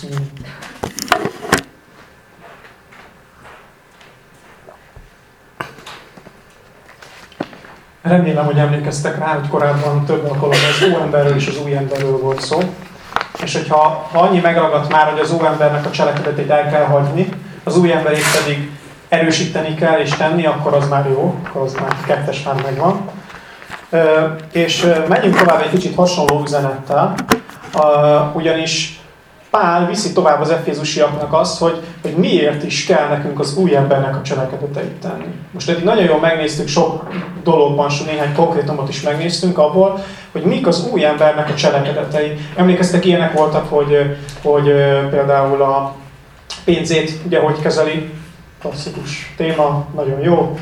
Köszönjük. Remélem, hogy emlékeztek rá, hogy korábban több alkalommal az óemberről és az új emberről volt szó. És hogyha ha annyi megragadt már, hogy az óembernek a cselekedetét el kell hagyni, az új emberét pedig erősíteni kell és tenni, akkor az már jó, akkor az már kettes már megvan. És menjünk tovább egy kicsit hasonló üzenettel, ugyanis Pál viszi tovább az efézusiaknak azt, hogy, hogy miért is kell nekünk az új embernek a cselekedeteit tenni. Most eddig nagyon jól megnéztük sok dologban, so néhány konkrétumot is megnéztünk abból, hogy mik az új embernek a cselekedetei. Emlékeztek, ilyenek voltak, hogy, hogy például a pénzét ugye hogy kezeli, klasszikus téma, nagyon jó.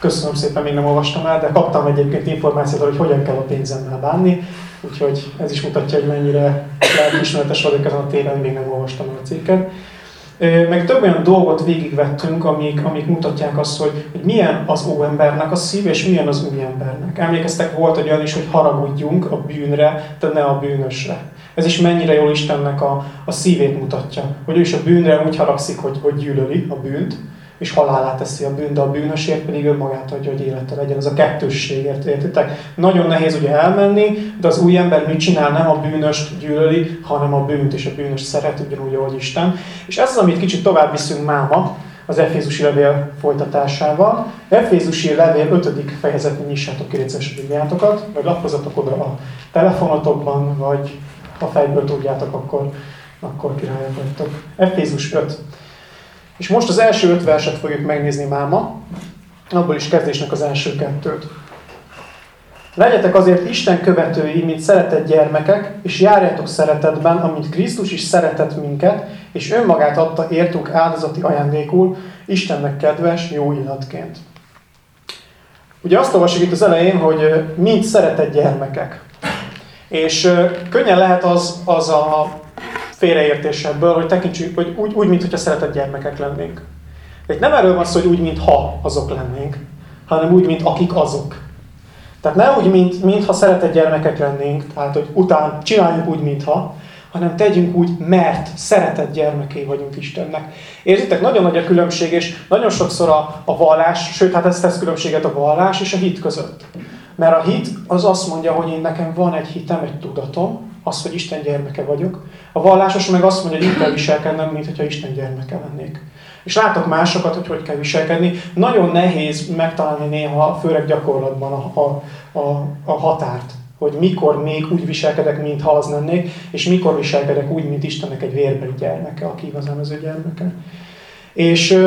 Köszönöm szépen, még nem olvastam el, de kaptam egyébként információt, hogy hogyan kell a pénzemmel bánni. Úgyhogy ez is mutatja, hogy mennyire lelkismeretes vagyok ezen a téren, még nem olvastam el a cikket. Meg több olyan dolgot végigvettünk, amik, amik mutatják azt, hogy, hogy milyen az óembernek a szív, és milyen az új embernek. Emlékeztek, volt egy olyan is, hogy haragudjunk a bűnre, de ne a bűnösre. Ez is mennyire jól Istennek a, a szívét mutatja. Hogy ő is a bűnre úgy haragszik, hogy, hogy gyűlöli a bűnt, és halálá teszi a bűn, de a bűnösért pedig önmagát adja, hogy élete legyen. Ez a kettősségért, értitek? Nagyon nehéz ugye elmenni, de az új ember mit csinál? Nem a bűnöst gyűlöli, hanem a bűnt, és a bűnös szeret, ugyanúgy, ahogy Isten. És ez az, amit kicsit tovább viszünk máma, az Efézusi levél folytatásával. Efézusi levél 5. fejezetben nyissátok ki Bibliátokat, vagy lapozatok oda a telefonotokban, vagy ha fejből tudjátok, akkor, akkor királyok vagytok. Efézus 5. És most az első öt verset fogjuk megnézni máma, abból is kezdésnek az első kettőt. Legyetek azért Isten követői, mint szeretett gyermekek, és járjátok szeretetben, amint Krisztus is szeretett minket, és önmagát adta értük áldozati ajándékul, Istennek kedves, jó illatként. Ugye azt olvasjuk itt az elején, hogy mint szeretett gyermekek. És könnyen lehet az, az a félreértés ebből, hogy tekintsük, hogy úgy, úgy mintha szeretett gyermekek lennénk. Itt nem erről van szó, hogy úgy, mintha azok lennénk, hanem úgy, mint akik azok. Tehát ne úgy, mint, mintha szeretett gyermekek lennénk, tehát hogy után csináljuk úgy, mintha, hanem tegyünk úgy, mert szeretett gyermeké vagyunk Istennek. Érzitek, nagyon nagy a különbség, és nagyon sokszor a, a vallás, sőt, hát ez tesz különbséget a vallás és a hit között. Mert a hit az azt mondja, hogy én nekem van egy hitem, egy tudatom, az, hogy Isten gyermeke vagyok. A vallásos meg azt mondja, hogy így kell viselkednem, mint hogyha Isten gyermeke lennék. És látok másokat, hogy hogy kell viselkedni. Nagyon nehéz megtalálni néha, főleg gyakorlatban a, a, a, a határt, hogy mikor még úgy viselkedek, mintha az lennék, és mikor viselkedek úgy, mint Istennek egy vérbeli gyermeke, aki igazán az ő gyermeke. És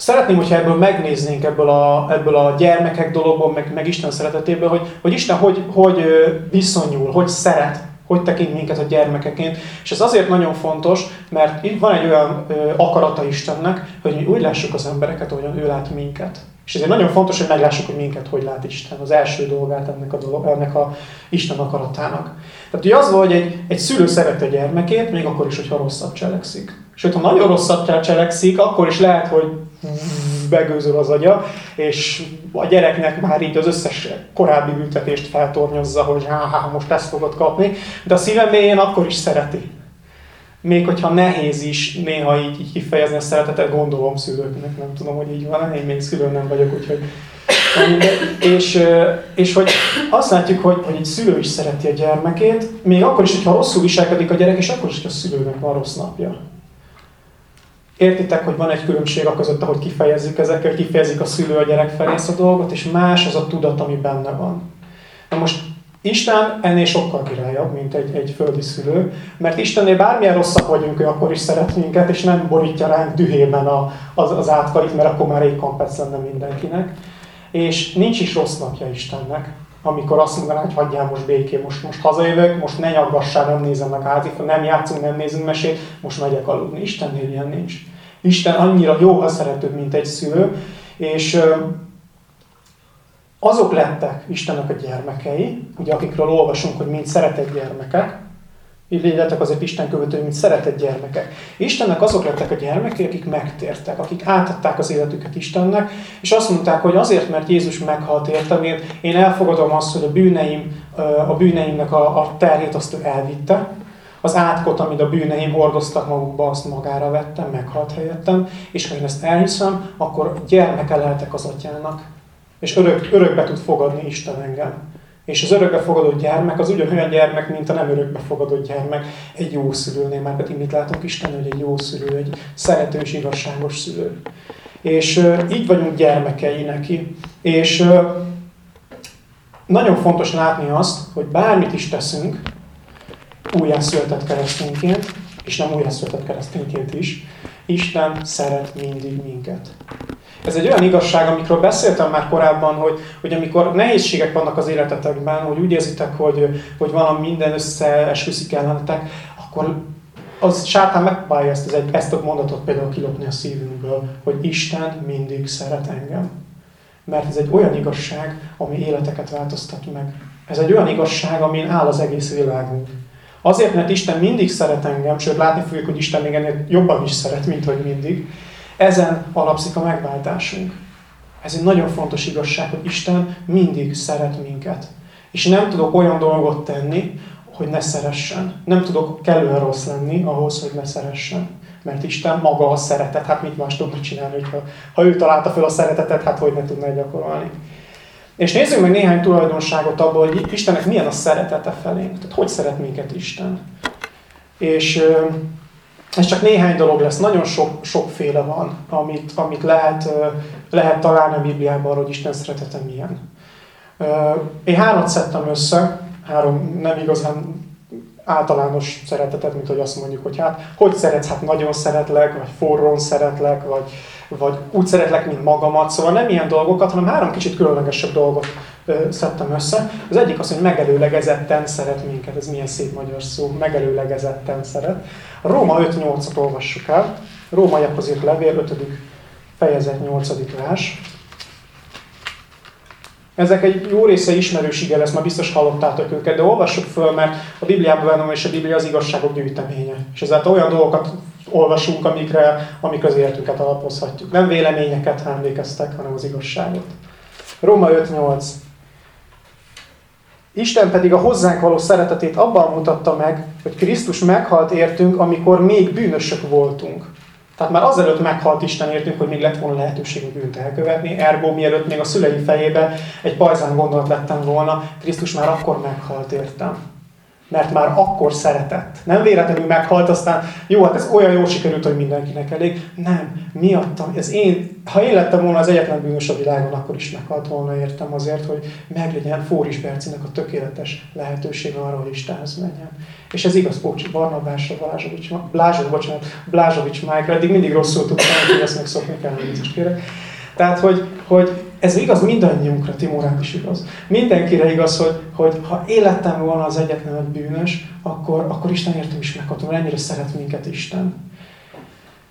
Szeretném, hogyha ebből megnéznénk ebből a, ebből a gyermekek dologból, meg, meg Isten szeretetéből, hogy, hogy Isten hogy, hogy viszonyul, hogy szeret, hogy tekint minket a gyermekeként. És ez azért nagyon fontos, mert itt van egy olyan akarata Istennek, hogy mi úgy lássuk az embereket, ahogyan ő lát minket. És ezért nagyon fontos, hogy meglássuk, hogy minket hogy lát Isten. Az első dolgát ennek a, dolog, ennek a Isten akaratának. Tehát ugye az, hogy egy, egy szülő szereti a gyermekét, még akkor is, hogyha rosszat cselekszik. Sőt, ha nagyon rosszat cselekszik, akkor is lehet, hogy begőzöl az agya, és a gyereknek már így az összes korábbi büntetést feltornyozza, hogy há, há, most ezt fogod kapni, de a szívem mélyén akkor is szereti. Még hogyha nehéz is néha így, így kifejezni a szeretetet, gondolom szülőknek, nem tudom, hogy így van, én még szülő nem vagyok, úgyhogy és, és hogy azt látjuk, hogy, hogy egy szülő is szereti a gyermekét, még akkor is, hogyha rosszul viselkedik a gyerek, és akkor is, hogy a szülőnek van rossz napja. Értitek, hogy van egy különbség a között, ahogy kifejezzük ezeket, hogy kifejezik a szülő a gyerek felé ezt a dolgot, és más az a tudat, ami benne van. Na most Isten ennél sokkal királyabb, mint egy, egy földi szülő, mert Istennél bármilyen rosszak vagyunk, ő akkor is szeret minket, és nem borítja ránk dühében a, az, az átkait, mert akkor már egy kampec lenne mindenkinek. És nincs is rossz napja Istennek, amikor azt mondaná, hogy hagyjál most békén, most, most hazajövök, most ne nyaggassál, nem nézem meg át, nem játszunk, nem nézünk mesét, most megyek aludni. Istennél ilyen nincs. Isten annyira jó, szeretőbb, mint egy szülő, és azok lettek Istennek a gyermekei, ugye akikről olvasunk, hogy mind szeretett gyermekek, így legyetek azért Isten követői, mint szeretett gyermekek. Istennek azok lettek a gyermekei, akik megtértek, akik átadták az életüket Istennek, és azt mondták, hogy azért, mert Jézus meghalt értem, én, én elfogadom azt, hogy a bűneim, a bűneimnek a, a terhét azt ő elvitte, Az átkot, amit a bűneim hordoztak magukba, azt magára vettem, meghalt helyettem, és ha én ezt elhiszem, akkor gyermeke lehetek az atyának. És örök, örökbe tud fogadni Isten engem. És az örökbefogadott gyermek az ugyanolyan gyermek, mint a nem örökbefogadott gyermek. Egy jó szülőnél, már pedig mit látunk Isten, hogy egy jó szülő, egy szerető és igazságos szülő. És így vagyunk gyermekei neki. És nagyon fontos látni azt, hogy bármit is teszünk, újjászületett keresztényként, és nem újjászületett keresztényként is, Isten szeret mindig minket. Ez egy olyan igazság, amikről beszéltem már korábban, hogy, hogy amikor nehézségek vannak az életetekben, hogy úgy érzitek, hogy, hogy valami minden összeesküszik ellenetek, akkor az sátán megpróbálja ezt, ezt a mondatot például kilopni a szívünkből, hogy Isten mindig szeret engem. Mert ez egy olyan igazság, ami életeket változtat meg. Ez egy olyan igazság, amin áll az egész világunk. Azért, mert Isten mindig szeret engem, sőt látni fogjuk, hogy Isten még ennél jobban is szeret, mint hogy mindig, ezen alapszik a megváltásunk. Ez egy nagyon fontos igazság, hogy Isten mindig szeret minket. És nem tudok olyan dolgot tenni, hogy ne szeressen. Nem tudok kellően rossz lenni ahhoz, hogy ne szeressen. Mert Isten maga a szeretet. Hát mit más tudna csinálni, hogyha, ha ő találta fel a szeretetet, hát hogy ne tudná gyakorolni. És nézzük meg néhány tulajdonságot abból, hogy Istennek milyen a szeretete felénk. Tehát hogy szeret minket Isten. És ez csak néhány dolog lesz, nagyon sok, sokféle van, amit, amit lehet, lehet találni a Bibliában arról, hogy Isten szeretete milyen. Én hármat szedtem össze, három nem igazán általános szeretetet, mint hogy azt mondjuk, hogy hát, hogy szeretsz, hát nagyon szeretlek, vagy forrón szeretlek, vagy, vagy úgy szeretlek, mint magamat. Szóval nem ilyen dolgokat, hanem három kicsit különlegesebb dolgot szedtem össze. Az egyik az, hogy megelőlegezetten szeret minket. Ez milyen szép magyar szó, megelőlegezetten szeret. A Róma 5.8-at olvassuk el. Rómaiakhoz írt levél, 5. fejezet 8. vers. Ezek egy jó része ismerős ige lesz, már biztos hallottátok őket, de olvassuk föl, mert a Bibliában van, és a Biblia az igazságok gyűjteménye. És ezáltal olyan dolgokat olvasunk, amikre, amikre az életünket alapozhatjuk. Nem véleményeket emlékeztek, hanem az igazságot. Róma 5.8 Isten pedig a hozzánk való szeretetét abban mutatta meg, hogy Krisztus meghalt értünk, amikor még bűnösök voltunk. Tehát már azelőtt meghalt Isten értünk, hogy még lett volna lehetőségünk bűnt elkövetni. Ergo, mielőtt még a szülei fejébe egy pajzán gondolat lettem volna, Krisztus már akkor meghalt értem mert már akkor szeretett. Nem véletlenül meghalt, aztán jó, hát ez olyan jól sikerült, hogy mindenkinek elég. Nem, miattam. Ez én, ha én lettem volna az egyetlen bűnös a világon, akkor is meghalt volna értem azért, hogy meglegyen Fóris Bercinek a tökéletes lehetőség arra, hogy Istenhez menjen. És ez igaz, bocs, Barnabásra, Blázsovics, Blázsovics, bocsánat, Blázsovics Májkra, eddig mindig rosszul tudtam, hogy ezt megszokni kell, hogy kérek. Tehát, hogy, hogy ez igaz mindannyiunkra, Timórát is igaz. Mindenkire igaz, hogy, hogy ha életem volna az egyetlen egy bűnös, akkor, akkor Isten értem is meghatom, ennyire szeret minket Isten.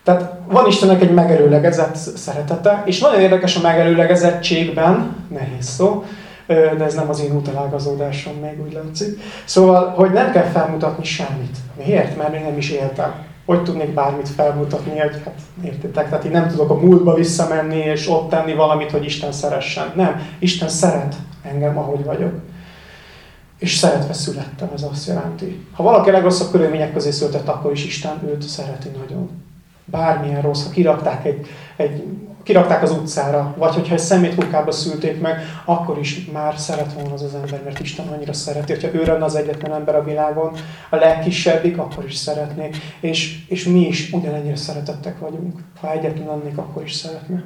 Tehát van Istennek egy megerőlegezett szeretete, és nagyon érdekes a megerőlegezettségben, nehéz szó, de ez nem az én utalágazódásom még úgy látszik. Szóval, hogy nem kell felmutatni semmit. Miért? Mert még nem is éltem hogy tudnék bármit felmutatni, hogy hát értitek, tehát én nem tudok a múltba visszamenni, és ott tenni valamit, hogy Isten szeressen. Nem, Isten szeret engem, ahogy vagyok. És szeretve születtem, ez azt jelenti. Ha valaki a legrosszabb körülmények közé született, akkor is Isten őt szereti nagyon. Bármilyen rossz, ha kirakták egy, egy kirakták az utcára, vagy hogyha egy szemétkukába szülték meg, akkor is már szeret volna az az ember, mert Isten annyira szereti. Hogyha ő lenne az egyetlen ember a világon, a legkisebbik, akkor is szeretné. És, és mi is ugyanennyire szeretettek vagyunk. Ha egyetlen lennék, akkor is szeretne.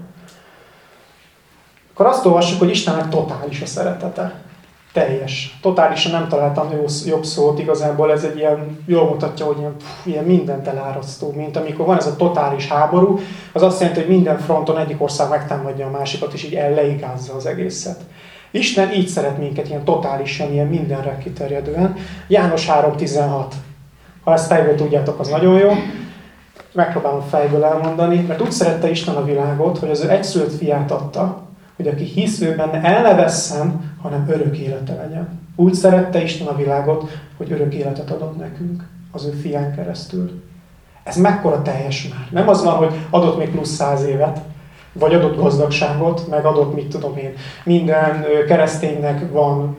Akkor azt olvassuk, hogy Istennek totális a szeretete teljes. Totálisan nem találtam jó, jobb szót, igazából ez egy ilyen, jól mutatja, hogy ilyen, pff, ilyen mindent elárasztó, mint amikor van ez a totális háború, az azt jelenti, hogy minden fronton egyik ország megtámadja a másikat, és így elleigázza az egészet. Isten így szeret minket, ilyen totálisan, ilyen mindenre kiterjedően. János 3.16. Ha ezt fejből tudjátok, az nagyon jó. Megpróbálom fejből elmondani, mert úgy szerette Isten a világot, hogy az ő egyszülött fiát adta, hogy aki hisz ő benne, el ne vesszen, hanem örök élete legyen. Úgy szerette Isten a világot, hogy örök életet adott nekünk az ő fián keresztül. Ez mekkora teljes már. Nem az van, hogy adott még plusz száz évet, vagy adott gazdagságot, meg adott, mit tudom én, minden kereszténynek van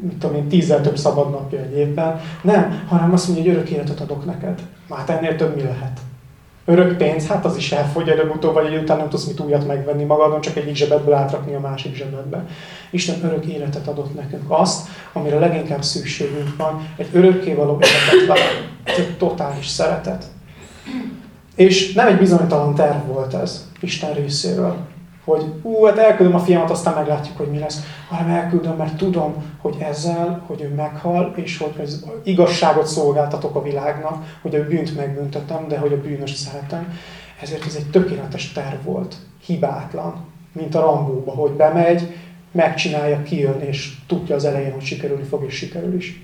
mit tudom én, tízzel több szabad napja egy évben. Nem, hanem azt mondja, hogy örök életet adok neked. Már ennél több mi lehet? Örök pénz, hát az is elfogy előbb-utóbb, vagy egy után nem tudsz mit újat megvenni magadon, csak egyik zsebedből átrakni a másik zsebedbe. Isten örök életet adott nekünk. Azt, amire leginkább szükségünk van, egy örökkévaló életet vele. Egy totális szeretet. És nem egy bizonytalan terv volt ez Isten részéről, hogy ú, hát elküldöm a fiamat, aztán meglátjuk, hogy mi lesz, hanem elküldöm, mert tudom, hogy ezzel, hogy ő meghal, és hogy ez igazságot szolgáltatok a világnak, hogy a bűnt megbüntetem, de hogy a bűnöst szeretem. Ezért ez egy tökéletes terv volt, hibátlan, mint a Rambóba, hogy bemegy, megcsinálja, kijön, és tudja az elején, hogy sikerülni fog, és sikerül is.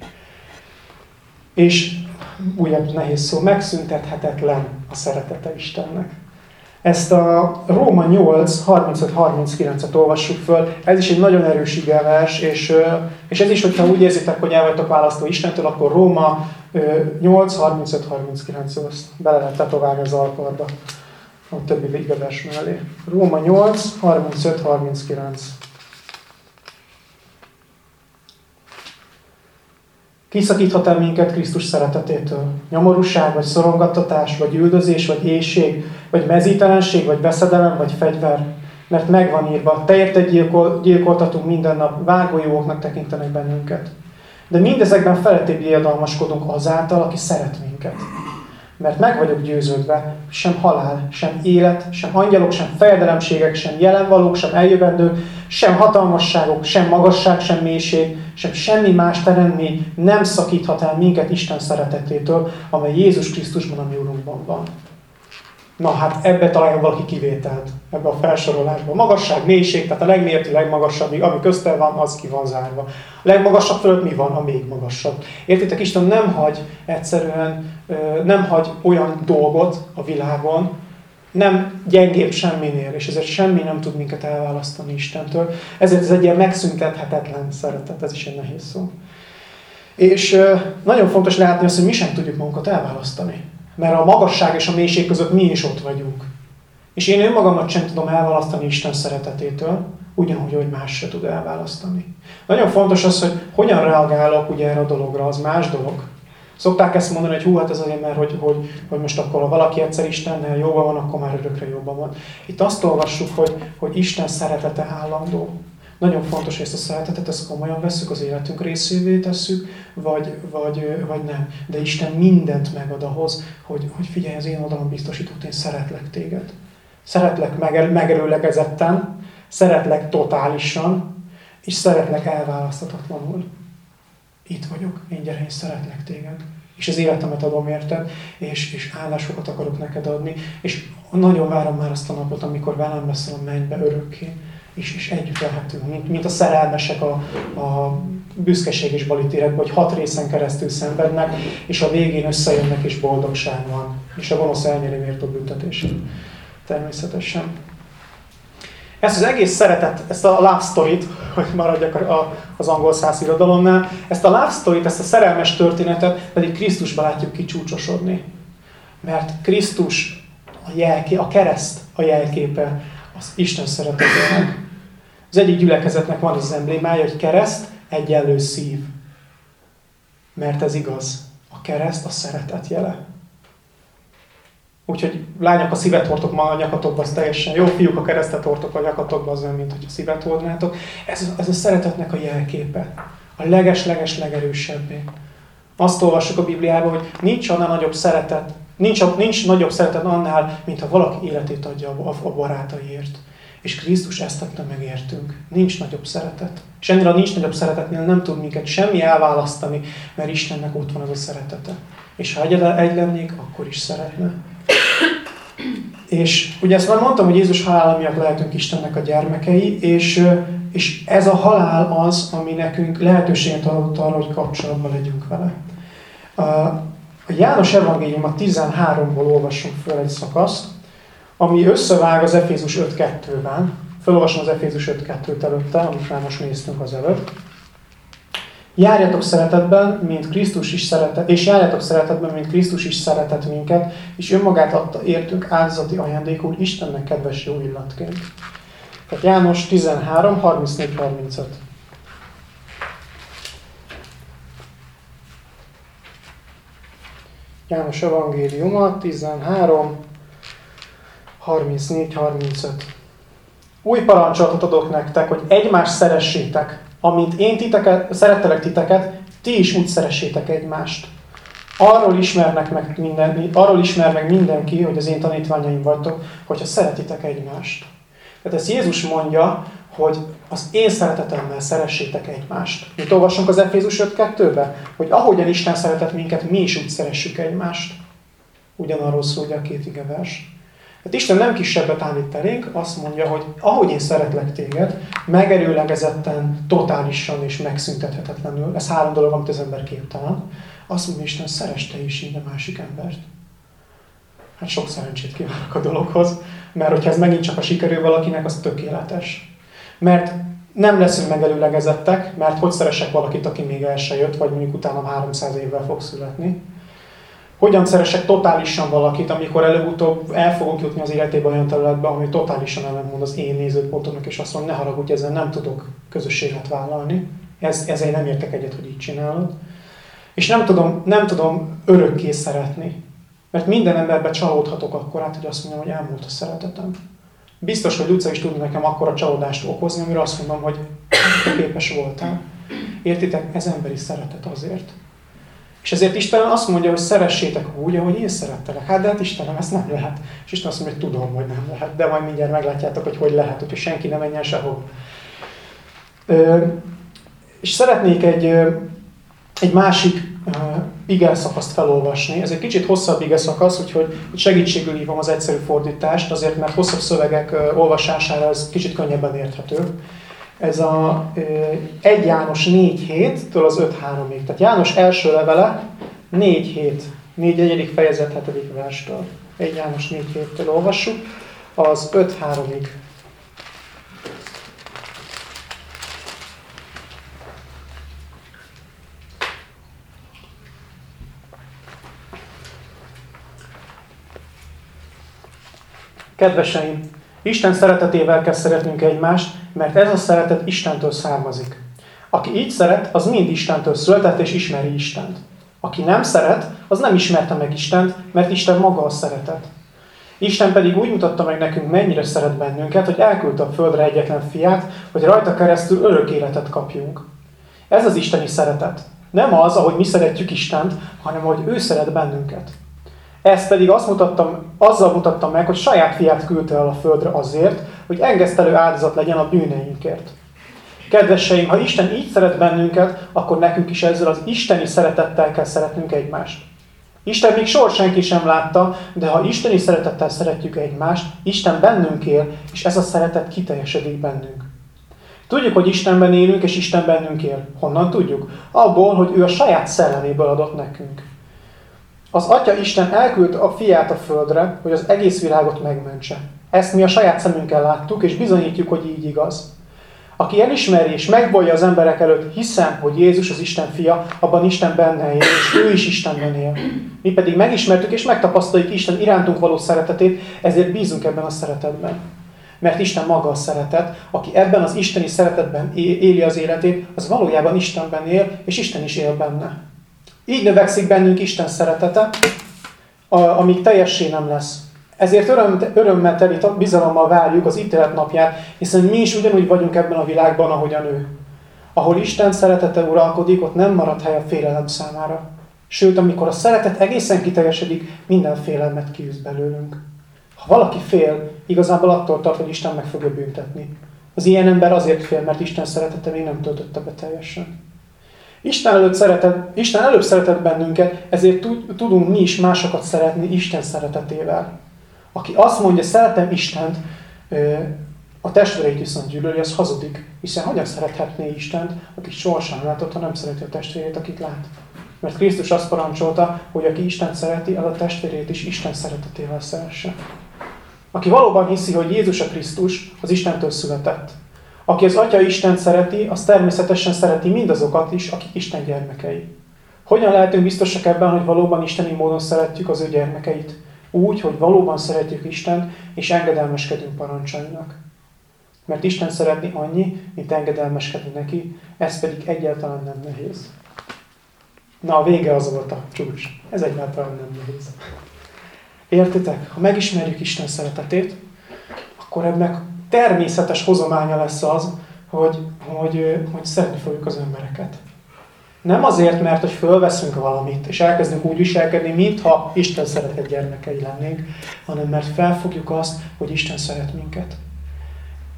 És újabb nehéz szó, megszüntethetetlen a szeretete Istennek. Ezt a Róma 8, 35-39-et olvassuk föl. Ez is egy nagyon erős igevers, és, és ez is, hogyha úgy érzitek, hogy el vagytok választó Istentől, akkor Róma 8, 35-39, azt bele lehet tetoválni az alkarba a többi igevers mellé. Róma 8, 35-39. Kiszakíthat el minket Krisztus szeretetétől? Nyomorúság, vagy szorongattatás, vagy üldözés, vagy éjség, vagy mezítelenség, vagy veszedelem, vagy fegyver? Mert megvan írva, te érted gyilkol, gyilkoltatunk minden nap, vágójóknak tekintenek bennünket. De mindezekben felettébb diadalmaskodunk azáltal, aki szeret minket. Mert meg vagyok győződve, sem halál, sem élet, sem angyalok, sem fejedelemségek, sem jelenvalók, sem eljövendők, sem hatalmasságok, sem magasság, sem mélység, sem semmi más teremmény nem szakíthat el minket Isten szeretetétől, amely Jézus Krisztusban, a mi Urunkban van. Na hát ebbe találja valaki kivételt, ebbe a felsorolásba. Magasság, mélység, tehát a legmélyebb, legmagasabb, ami köztel van, az ki van zárva. A legmagasabb fölött mi van? A még magasabb. Értitek, Isten nem hagy egyszerűen, nem hagy olyan dolgot a világon, nem gyengébb semminél, és ezért semmi nem tud minket elválasztani Istentől. Ezért ez egy ilyen megszüntethetetlen szeretet, ez is egy nehéz szó. És nagyon fontos látni azt, hogy mi sem tudjuk magunkat elválasztani. Mert a magasság és a mélység között mi is ott vagyunk. És én önmagamat sem tudom elválasztani Isten szeretetétől, ugyanúgy, hogy más se tud elválasztani. Nagyon fontos az, hogy hogyan reagálok ugye erre a dologra, az más dolog. Szokták ezt mondani, hogy hú, hát ez azért, mert hogy, hogy, hogy most akkor ha valaki egyszer Istennel jóban van, akkor már örökre jóban van. Itt azt olvassuk, hogy, hogy Isten szeretete állandó. Nagyon fontos, hogy ezt a szeretetet ezt komolyan veszük, az életünk részévé tesszük, vagy, vagy, vagy nem. De Isten mindent megad ahhoz, hogy, hogy figyelj, az én oldalam biztosított, én szeretlek téged. Szeretlek megerőlegezetten, szeretlek totálisan, és szeretlek elválaszthatatlanul. Itt vagyok, én gyere, én szeretlek téged. És az életemet adom érted, és, és állásokat akarok neked adni, és nagyon várom már azt a napot, amikor velem leszel a mennybe örökké és, és együtt lehetünk, mint, mint a szerelmesek a, a büszkeség és balitérek, hogy hat részen keresztül szenvednek, és a végén összejönnek, és boldogság van. És a gonosz elnyeri méltó büntetését. Természetesen. Ezt az egész szeretet, ezt a love story-t, hogy maradjak a, az angol száz irodalomnál, ezt a love story ezt a szerelmes történetet pedig Krisztusban látjuk kicsúcsosodni. Mert Krisztus a, jelké, a kereszt a jelképe az Isten szeretetének. Az egyik gyülekezetnek van az emblémája, hogy kereszt egyenlő szív. Mert ez igaz. A kereszt a szeretet jele. Úgyhogy lányok, a szívet hordtok ma a nyakatokba, az teljesen jó. Fiúk, a keresztet hordtok a nyakatokba, az olyan, mint hogy a szívet hordnátok. Ez, ez a szeretetnek a jelképe. A leges-leges legerősebbé. Azt olvassuk a Bibliában, hogy nincs annál nagyobb szeretet, nincs, nincs nagyobb szeretet annál, mint ha valaki életét adja a, a barátaiért. És Krisztus ezt adta meg értünk. Nincs nagyobb szeretet. És ennél a nincs nagyobb szeretetnél nem tud minket semmi elválasztani, mert Istennek ott van az a szeretete. És ha egy, egy lennék, akkor is szeretne. És ugye ezt már mondtam, hogy Jézus halála miatt lehetünk Istennek a gyermekei, és, és ez a halál az, ami nekünk lehetőséget adott arra, hogy kapcsolatban legyünk vele. A János Evangélium a 13-ból olvassunk föl egy szakaszt, ami összevág az Efézus 5.2-ben. Felolvasom az Efézus 5.2-t előtte, amit már most néztünk az előtt. Járjatok szeretetben, mint Krisztus is szeretett, és járjatok szeretetben, mint Krisztus is szeretett minket, és önmagát adta értünk áldozati ajándékul Istennek kedves jó illatként. Tehát János 13, 34-35. János evangéliuma 13, 34-35. Új parancsolatot adok nektek, hogy egymást szeressétek, Amint én titeket, szerettelek titeket, ti is úgy szeressétek egymást. Arról, ismernek meg minden, arról ismer meg mindenki, hogy az én tanítványaim vagytok, hogyha szeretitek egymást. Tehát ezt Jézus mondja, hogy az én szeretetemmel szeressétek egymást. Mit olvasunk az Efézus 5.2-be? Hogy ahogyan Isten szeretett minket, mi is úgy szeressük egymást. Ugyanarról szól a két igevers. Hát Isten nem kisebbet állít elénk, azt mondja, hogy ahogy én szeretlek téged, megerőlegezetten, totálisan és megszüntethetetlenül, ez három dolog, amit az ember képtelen, azt mondja Isten, szeres te is így a másik embert. Hát sok szerencsét kívánok a dologhoz, mert hogyha ez megint csak a sikerül valakinek, az tökéletes. Mert nem leszünk megelőlegezettek, mert hogy szeressek valakit, aki még el se jött, vagy mondjuk utána 300 évvel fog születni. Hogyan szeressek totálisan valakit, amikor előbb-utóbb el fogok jutni az életébe olyan területbe, ami totálisan ellentmond az én nézőpontomnak, és azt mondom, ne haragudj, ezzel nem tudok közösséget vállalni. Ez, ezzel nem értek egyet, hogy így csinálod. És nem tudom, nem tudom örökké szeretni. Mert minden emberben csalódhatok akkor át, hogy azt mondjam, hogy elmúlt a szeretetem. Biztos, hogy Luca is tudna nekem akkora csalódást okozni, amire azt mondom, hogy képes voltál. Értitek? Ez emberi szeretet azért. És ezért Isten azt mondja, hogy szeressétek úgy, ahogy én szerettelek. Hát de hát Istenem, ezt nem lehet. És Isten azt mondja, hogy tudom, hogy nem lehet, de majd mindjárt meglátjátok, hogy hogy lehet, hogyha senki nem menjen sehol. Ö, és szeretnék egy, egy másik ige szakaszt felolvasni. Ez egy kicsit hosszabb ige szakasz, úgyhogy segítségül hívom az egyszerű fordítást, azért mert hosszabb szövegek olvasására ez kicsit könnyebben érthető. Ez a 1 János 4 héttől az 5-3-ig. Tehát János első levele 4 hét, 4 egyedik fejezet 7. verstől. 1 János 4 héttől olvassuk, az 5-3-ig. Kedveseim, Isten szeretetével kell szeretnünk egymást, mert ez a szeretet Istentől származik. Aki így szeret, az mind Istentől született és ismeri Istent. Aki nem szeret, az nem ismerte meg Istent, mert Isten maga a szeretet. Isten pedig úgy mutatta meg nekünk, mennyire szeret bennünket, hogy elküldte a földre egyetlen fiát, hogy rajta keresztül örök életet kapjunk. Ez az isteni szeretet. Nem az, ahogy mi szeretjük Istent, hanem hogy ő szeret bennünket. Ezt pedig azt mutattam, azzal mutattam meg, hogy saját fiát küldte el a földre azért, hogy engesztelő áldozat legyen a bűneinkért. Kedveseim, ha Isten így szeret bennünket, akkor nekünk is ezzel az isteni szeretettel kell szeretnünk egymást. Isten még soha senki sem látta, de ha isteni szeretettel szeretjük egymást, Isten bennünk él, és ez a szeretet kiteljesedik bennünk. Tudjuk, hogy Istenben élünk, és Isten bennünk él. Honnan tudjuk? Abból, hogy ő a saját szelleméből adott nekünk. Az Atya Isten elküldte a fiát a földre, hogy az egész világot megmentse. Ezt mi a saját szemünkkel láttuk, és bizonyítjuk, hogy így igaz. Aki elismeri és megbolja az emberek előtt, hiszem, hogy Jézus az Isten fia, abban Isten benne él, és ő is Istenben él. Mi pedig megismertük és megtapasztaljuk Isten irántunk való szeretetét, ezért bízunk ebben a szeretetben. Mert Isten maga a szeretet, aki ebben az isteni szeretetben éli az életét, az valójában Istenben él, és Isten is él benne. Így növekszik bennünk Isten szeretete, amíg teljessé nem lesz. Ezért öröm, örömmel teli bizalommal várjuk az ítélet napját, hiszen mi is ugyanúgy vagyunk ebben a világban, ahogyan ő. Ahol Isten szeretete uralkodik, ott nem marad hely a félelem számára. Sőt, amikor a szeretet egészen kiteljesedik, minden félelmet kiűz belőlünk. Ha valaki fél, igazából attól tart, hogy Isten meg fogja büntetni. Az ilyen ember azért fél, mert Isten szeretete még nem töltötte be teljesen. Isten, előtt szeretett, Isten előbb szeretett bennünket, ezért tudunk mi is másokat szeretni Isten szeretetével. Aki azt mondja, szeretem Istent, a testvéreit viszont gyűlöli, az hazudik. Hiszen hogyan szerethetné Istent, aki sohasem látott, ha nem szereti a testvérét, akit lát? Mert Krisztus azt parancsolta, hogy aki Isten szereti, az a testvérét is Isten szeretetével szeresse. Aki valóban hiszi, hogy Jézus a Krisztus, az Istentől született. Aki az Atya Isten szereti, az természetesen szereti mindazokat is, akik Isten gyermekei. Hogyan lehetünk biztosak ebben, hogy valóban isteni módon szeretjük az ő gyermekeit? Úgy, hogy valóban szeretjük Isten, és engedelmeskedünk parancsainak. Mert Isten szeretni annyi, mint engedelmeskedni neki, ez pedig egyáltalán nem nehéz. Na, a vége az volt a csúcs. Ez egyáltalán nem nehéz. Értitek? Ha megismerjük Isten szeretetét, akkor ennek természetes hozománya lesz az, hogy, hogy, hogy szeretni fogjuk az embereket. Nem azért, mert hogy fölveszünk valamit, és elkezdünk úgy viselkedni, mintha Isten szeretett gyermekei lennénk, hanem mert felfogjuk azt, hogy Isten szeret minket.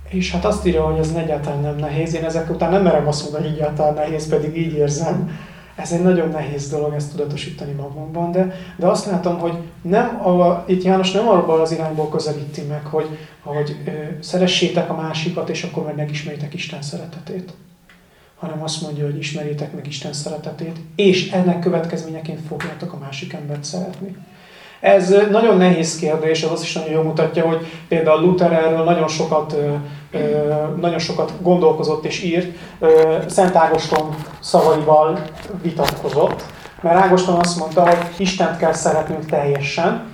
És hát azt írja, hogy ez egyáltalán nem nehéz. Én ezek után nem merem azt mondani, hogy egyáltalán nehéz, pedig így érzem. Ez egy nagyon nehéz dolog ezt tudatosítani magunkban, de, de azt látom, hogy nem a, itt János nem arról az irányból közelíti meg, hogy, hogy ö, szeressétek a másikat, és akkor meg megismeritek Isten szeretetét. Hanem azt mondja, hogy ismerjétek meg Isten szeretetét, és ennek következményeként fogjátok a másik embert szeretni. Ez nagyon nehéz kérdés, ez azt is nagyon jól mutatja, hogy például Luther erről nagyon sokat, nagyon sokat gondolkozott és írt. Szent Ágoston szavaival vitatkozott, mert Ágoston azt mondta, hogy Istent kell szeretnünk teljesen,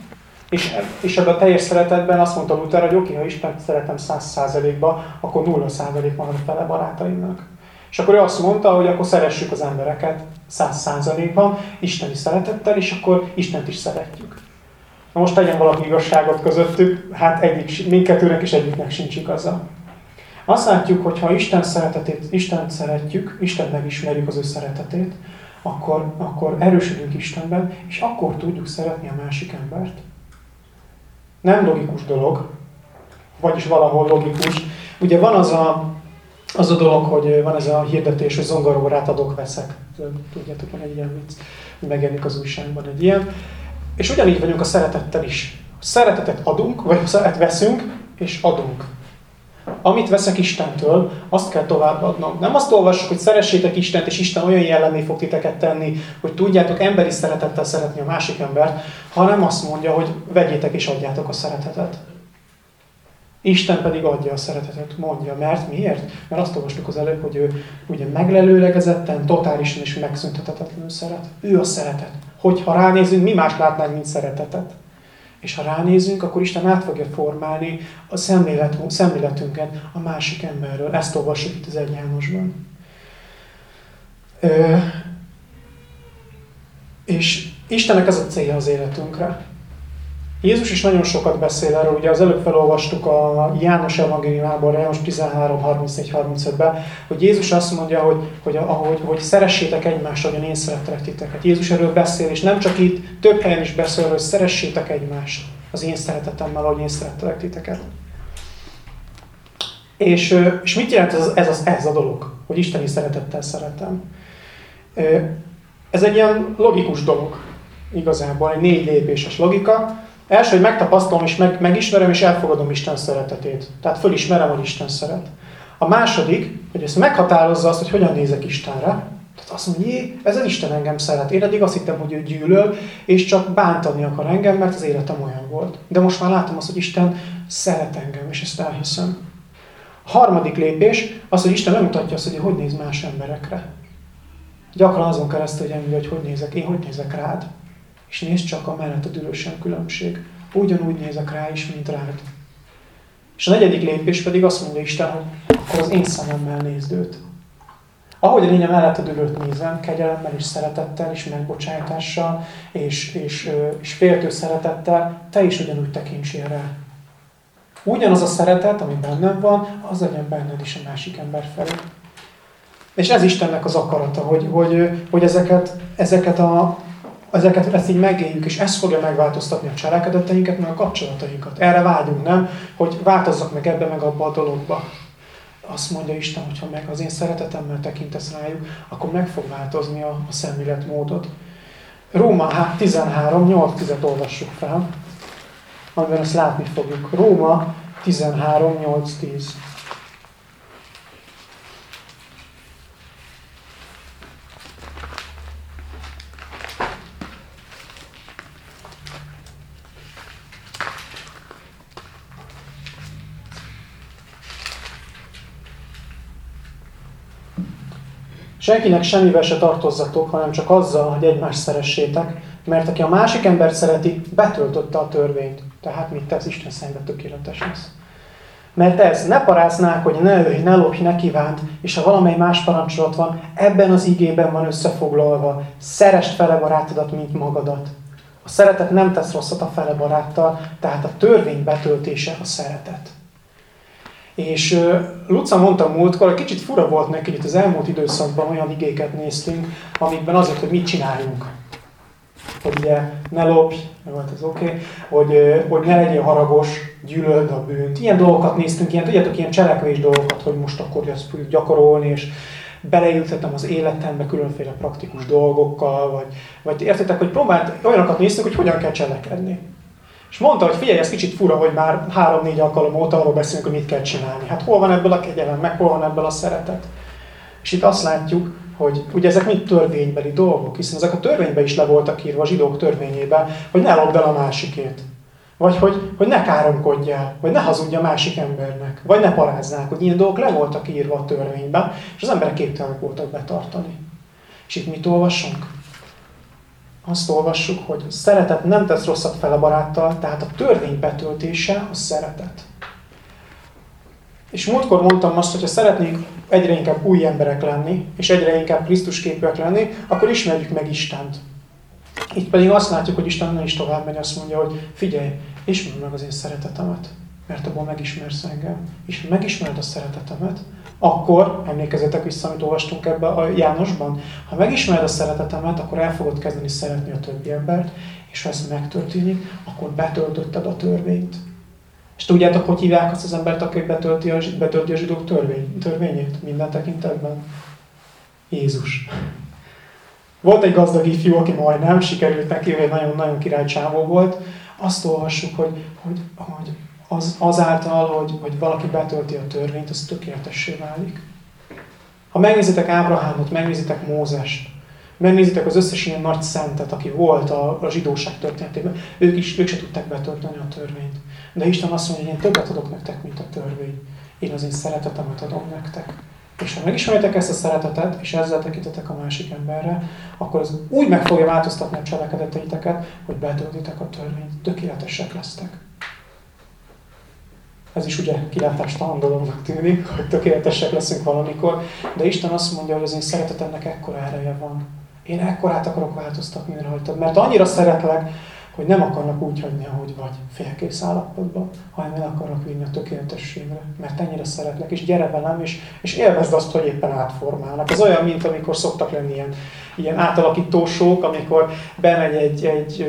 és, és ebben a teljes szeretetben azt mondta Luther, hogy oké, okay, ha Istent szeretem száz százalékba, akkor nulla százalék van a fele barátaimnak. És akkor ő azt mondta, hogy akkor szeressük az embereket száz százalékban, isteni szeretettel, és akkor Istent is szeretjük. Na most tegyen valaki igazságot közöttük, hát egyik, mindkettőnek is egyiknek sincs igaza. Azt látjuk, hogy ha Isten szeretetét, Isten szeretjük, Isten megismerjük az ő szeretetét, akkor, akkor erősödünk Istenben, és akkor tudjuk szeretni a másik embert. Nem logikus dolog, vagyis valahol logikus. Ugye van az a, az a dolog, hogy van ez a hirdetés, hogy zongarórát adok, veszek. Tudjátok, van egy ilyen vicc, megjelenik az újságban egy ilyen. És ugyanígy vagyunk a szeretettel is. Szeretetet adunk, vagy szeretet veszünk, és adunk. Amit veszek Istentől, azt kell továbbadnom. Nem azt olvassuk, hogy szeressétek Istent, és Isten olyan jellemé fog titeket tenni, hogy tudjátok emberi szeretettel szeretni a másik embert, hanem azt mondja, hogy vegyétek és adjátok a szeretetet. Isten pedig adja a szeretetet, mondja. Mert miért? Mert azt olvastuk az előbb, hogy ő ugye meglelőlegezetten, totálisan és megszüntetetlenül szeret. Ő a szeretet. Hogyha ránézünk, mi más látnánk, mint szeretetet. És ha ránézünk, akkor Isten át fogja formálni a szemlélet, szemléletünket a másik emberről. Ezt olvassuk itt az egy Jánosban. Ö, és Istennek ez a célja az életünkre. Jézus is nagyon sokat beszél erről, ugye az előbb felolvastuk a János evangéliumában, János 13, 34, 35-ben, hogy Jézus azt mondja, hogy, hogy, ahogy, hogy szeressétek egymást, ahogyan én szeretlek titeket. Jézus erről beszél, és nem csak itt, több helyen is beszél, hogy szeressétek egymást az én szeretetemmel, ahogy én szeretlek titeket. És, és mit jelent ez, ez, az, ez a dolog, hogy isteni szeretettel szeretem? Ez egy ilyen logikus dolog, igazából, egy négy lépéses logika, Első, hogy megtapasztalom és meg, megismerem és elfogadom Isten szeretetét. Tehát fölismerem, hogy Isten szeret. A második, hogy ezt meghatározza azt, hogy hogyan nézek Istenre. Tehát azt mondja, hogy ez az Isten engem szeret. Én eddig azt hittem, hogy ő gyűlöl, és csak bántani akar engem, mert az életem olyan volt. De most már látom azt, hogy Isten szeret engem, és ezt elhiszem. A harmadik lépés az, hogy Isten megmutatja azt, hogy hogy néz más emberekre. Gyakran azon keresztül, hogy hogy hogy nézek, én hogy nézek rád és nézd csak a mellett a dülősen különbség. Ugyanúgy nézek rá is, mint rád. És a negyedik lépés pedig azt mondja Isten, hogy akkor az én szememmel nézd őt. Ahogy a mellett a dülőt nézem, kegyelemmel és szeretettel és megbocsájtással és, és, és féltő szeretettel, te is ugyanúgy tekintsél rá. Ugyanaz a szeretet, ami bennem van, az legyen benned is a másik ember felé. És ez Istennek az akarata, hogy, hogy, hogy ezeket, ezeket a, ezeket ezt így megéljük, és ez fogja megváltoztatni a cselekedeteinket, meg a kapcsolatainkat. Erre vágyunk, nem? Hogy változzak meg ebbe, meg abba a dologba. Azt mondja Isten, hogy ha meg az én szeretetemmel tekintesz rájuk, akkor meg fog változni a, a szemléletmódod. Róma 13, 8 10 olvassuk fel, amiben ezt látni fogjuk. Róma 13, 8, 10. Senkinek semmivel se tartozzatok, hanem csak azzal, hogy egymást szeressétek, mert aki a másik embert szereti, betöltötte a törvényt. Tehát mit tesz, Isten szemben tökéletes lesz. Mert ez, ne paráznák, hogy ne ölj, ne lopj, ne kívánt, és ha valamely más parancsolat van, ebben az igében van összefoglalva, szerest fele barátodat, mint magadat. A szeretet nem tesz rosszat a fele baráttal, tehát a törvény betöltése a szeretet. És Luca mondta múltkor, kicsit fura volt neki, hogy az elmúlt időszakban olyan igéket néztünk, amikben azért, hogy mit csináljunk. Hogy ugye ne lopj, volt ez oké, okay, hogy, hogy ne legyél haragos, gyűlöld a bűnt. Ilyen dolgokat néztünk, ilyen, tudjátok, ilyen cselekvés dolgokat, hogy most akkor ezt fogjuk gyakorolni, és beleültetem az életembe különféle praktikus dolgokkal, vagy, vagy értitek, hogy próbált olyanokat néztünk, hogy hogyan kell cselekedni. És mondta, hogy figyelj, ez kicsit fura, hogy már három-négy alkalom óta arról beszélünk, hogy mit kell csinálni. Hát hol van ebből a kegyelem, meg hol van ebből a szeretet. És itt azt látjuk, hogy ugye ezek mind törvénybeli dolgok, hiszen ezek a törvényben is le voltak írva a zsidók törvényében, hogy ne lopd el a másikét. Vagy hogy, hogy ne káromkodjál, vagy ne hazudj a másik embernek, vagy ne paráznák, hogy ilyen dolgok le voltak írva a törvényben, és az emberek képtelenek voltak betartani. És itt mit olvasunk? Azt olvassuk, hogy szeretet nem tesz rosszat fel a baráttal, tehát a törvény betöltése a szeretet. És múltkor mondtam azt, hogy ha szeretnénk egyre inkább új emberek lenni, és egyre inkább Krisztus képűek lenni, akkor ismerjük meg Istent. Itt pedig azt látjuk, hogy Isten nem is tovább megy, azt mondja, hogy figyelj, ismerd meg az én szeretetemet, mert abból megismersz engem. És ha megismered a szeretetemet, akkor, emlékezzetek vissza, amit olvastunk ebbe a Jánosban, ha megismered a szeretetemet, akkor el fogod kezdeni szeretni a többi embert, és ha ez megtörténik, akkor betöltötted a törvényt. És tudjátok, hogy hívják azt az embert, aki betölti a, betölti a zsidók törvény, törvényét minden tekintetben? Jézus. Volt egy gazdag ifjú, aki majdnem sikerült neki, hogy nagyon-nagyon király csávó volt. Azt olvassuk, hogy, hogy, hogy az, azáltal, hogy, hogy valaki betölti a törvényt, az tökéletessé válik. Ha megnézitek Ábrahámot, megnézitek Mózest, megnézitek az összes ilyen nagy szentet, aki volt a, a zsidóság történetében, ők is ők se tudták betölteni a törvényt. De Isten azt mondja, hogy én többet adok nektek, mint a törvény. Én az én szeretetemet adom nektek. És ha megismeritek ezt a szeretetet, és ezzel tekintetek a másik emberre, akkor az úgy meg fogja változtatni a cselekedeteiteket, hogy betöltitek a törvényt, tökéletesek lesztek. Ez is ugye kilátástalan dolognak tűnik, hogy tökéletesek leszünk valamikor, de Isten azt mondja, hogy az én szeretetemnek ekkora ereje van. Én ekkorát akarok változtatni rajtad, mert annyira szeretlek, hogy nem akarnak úgy hagyni, ahogy vagy, félkész állapotban, hanem el akarnak vinni a tökéletességre, mert ennyire szeretlek, és gyere velem, és, és élvezd azt, hogy éppen átformálnak. Ez olyan, mint amikor szoktak lenni ilyen, ilyen átalakítósók, amikor bemegy egy, egy,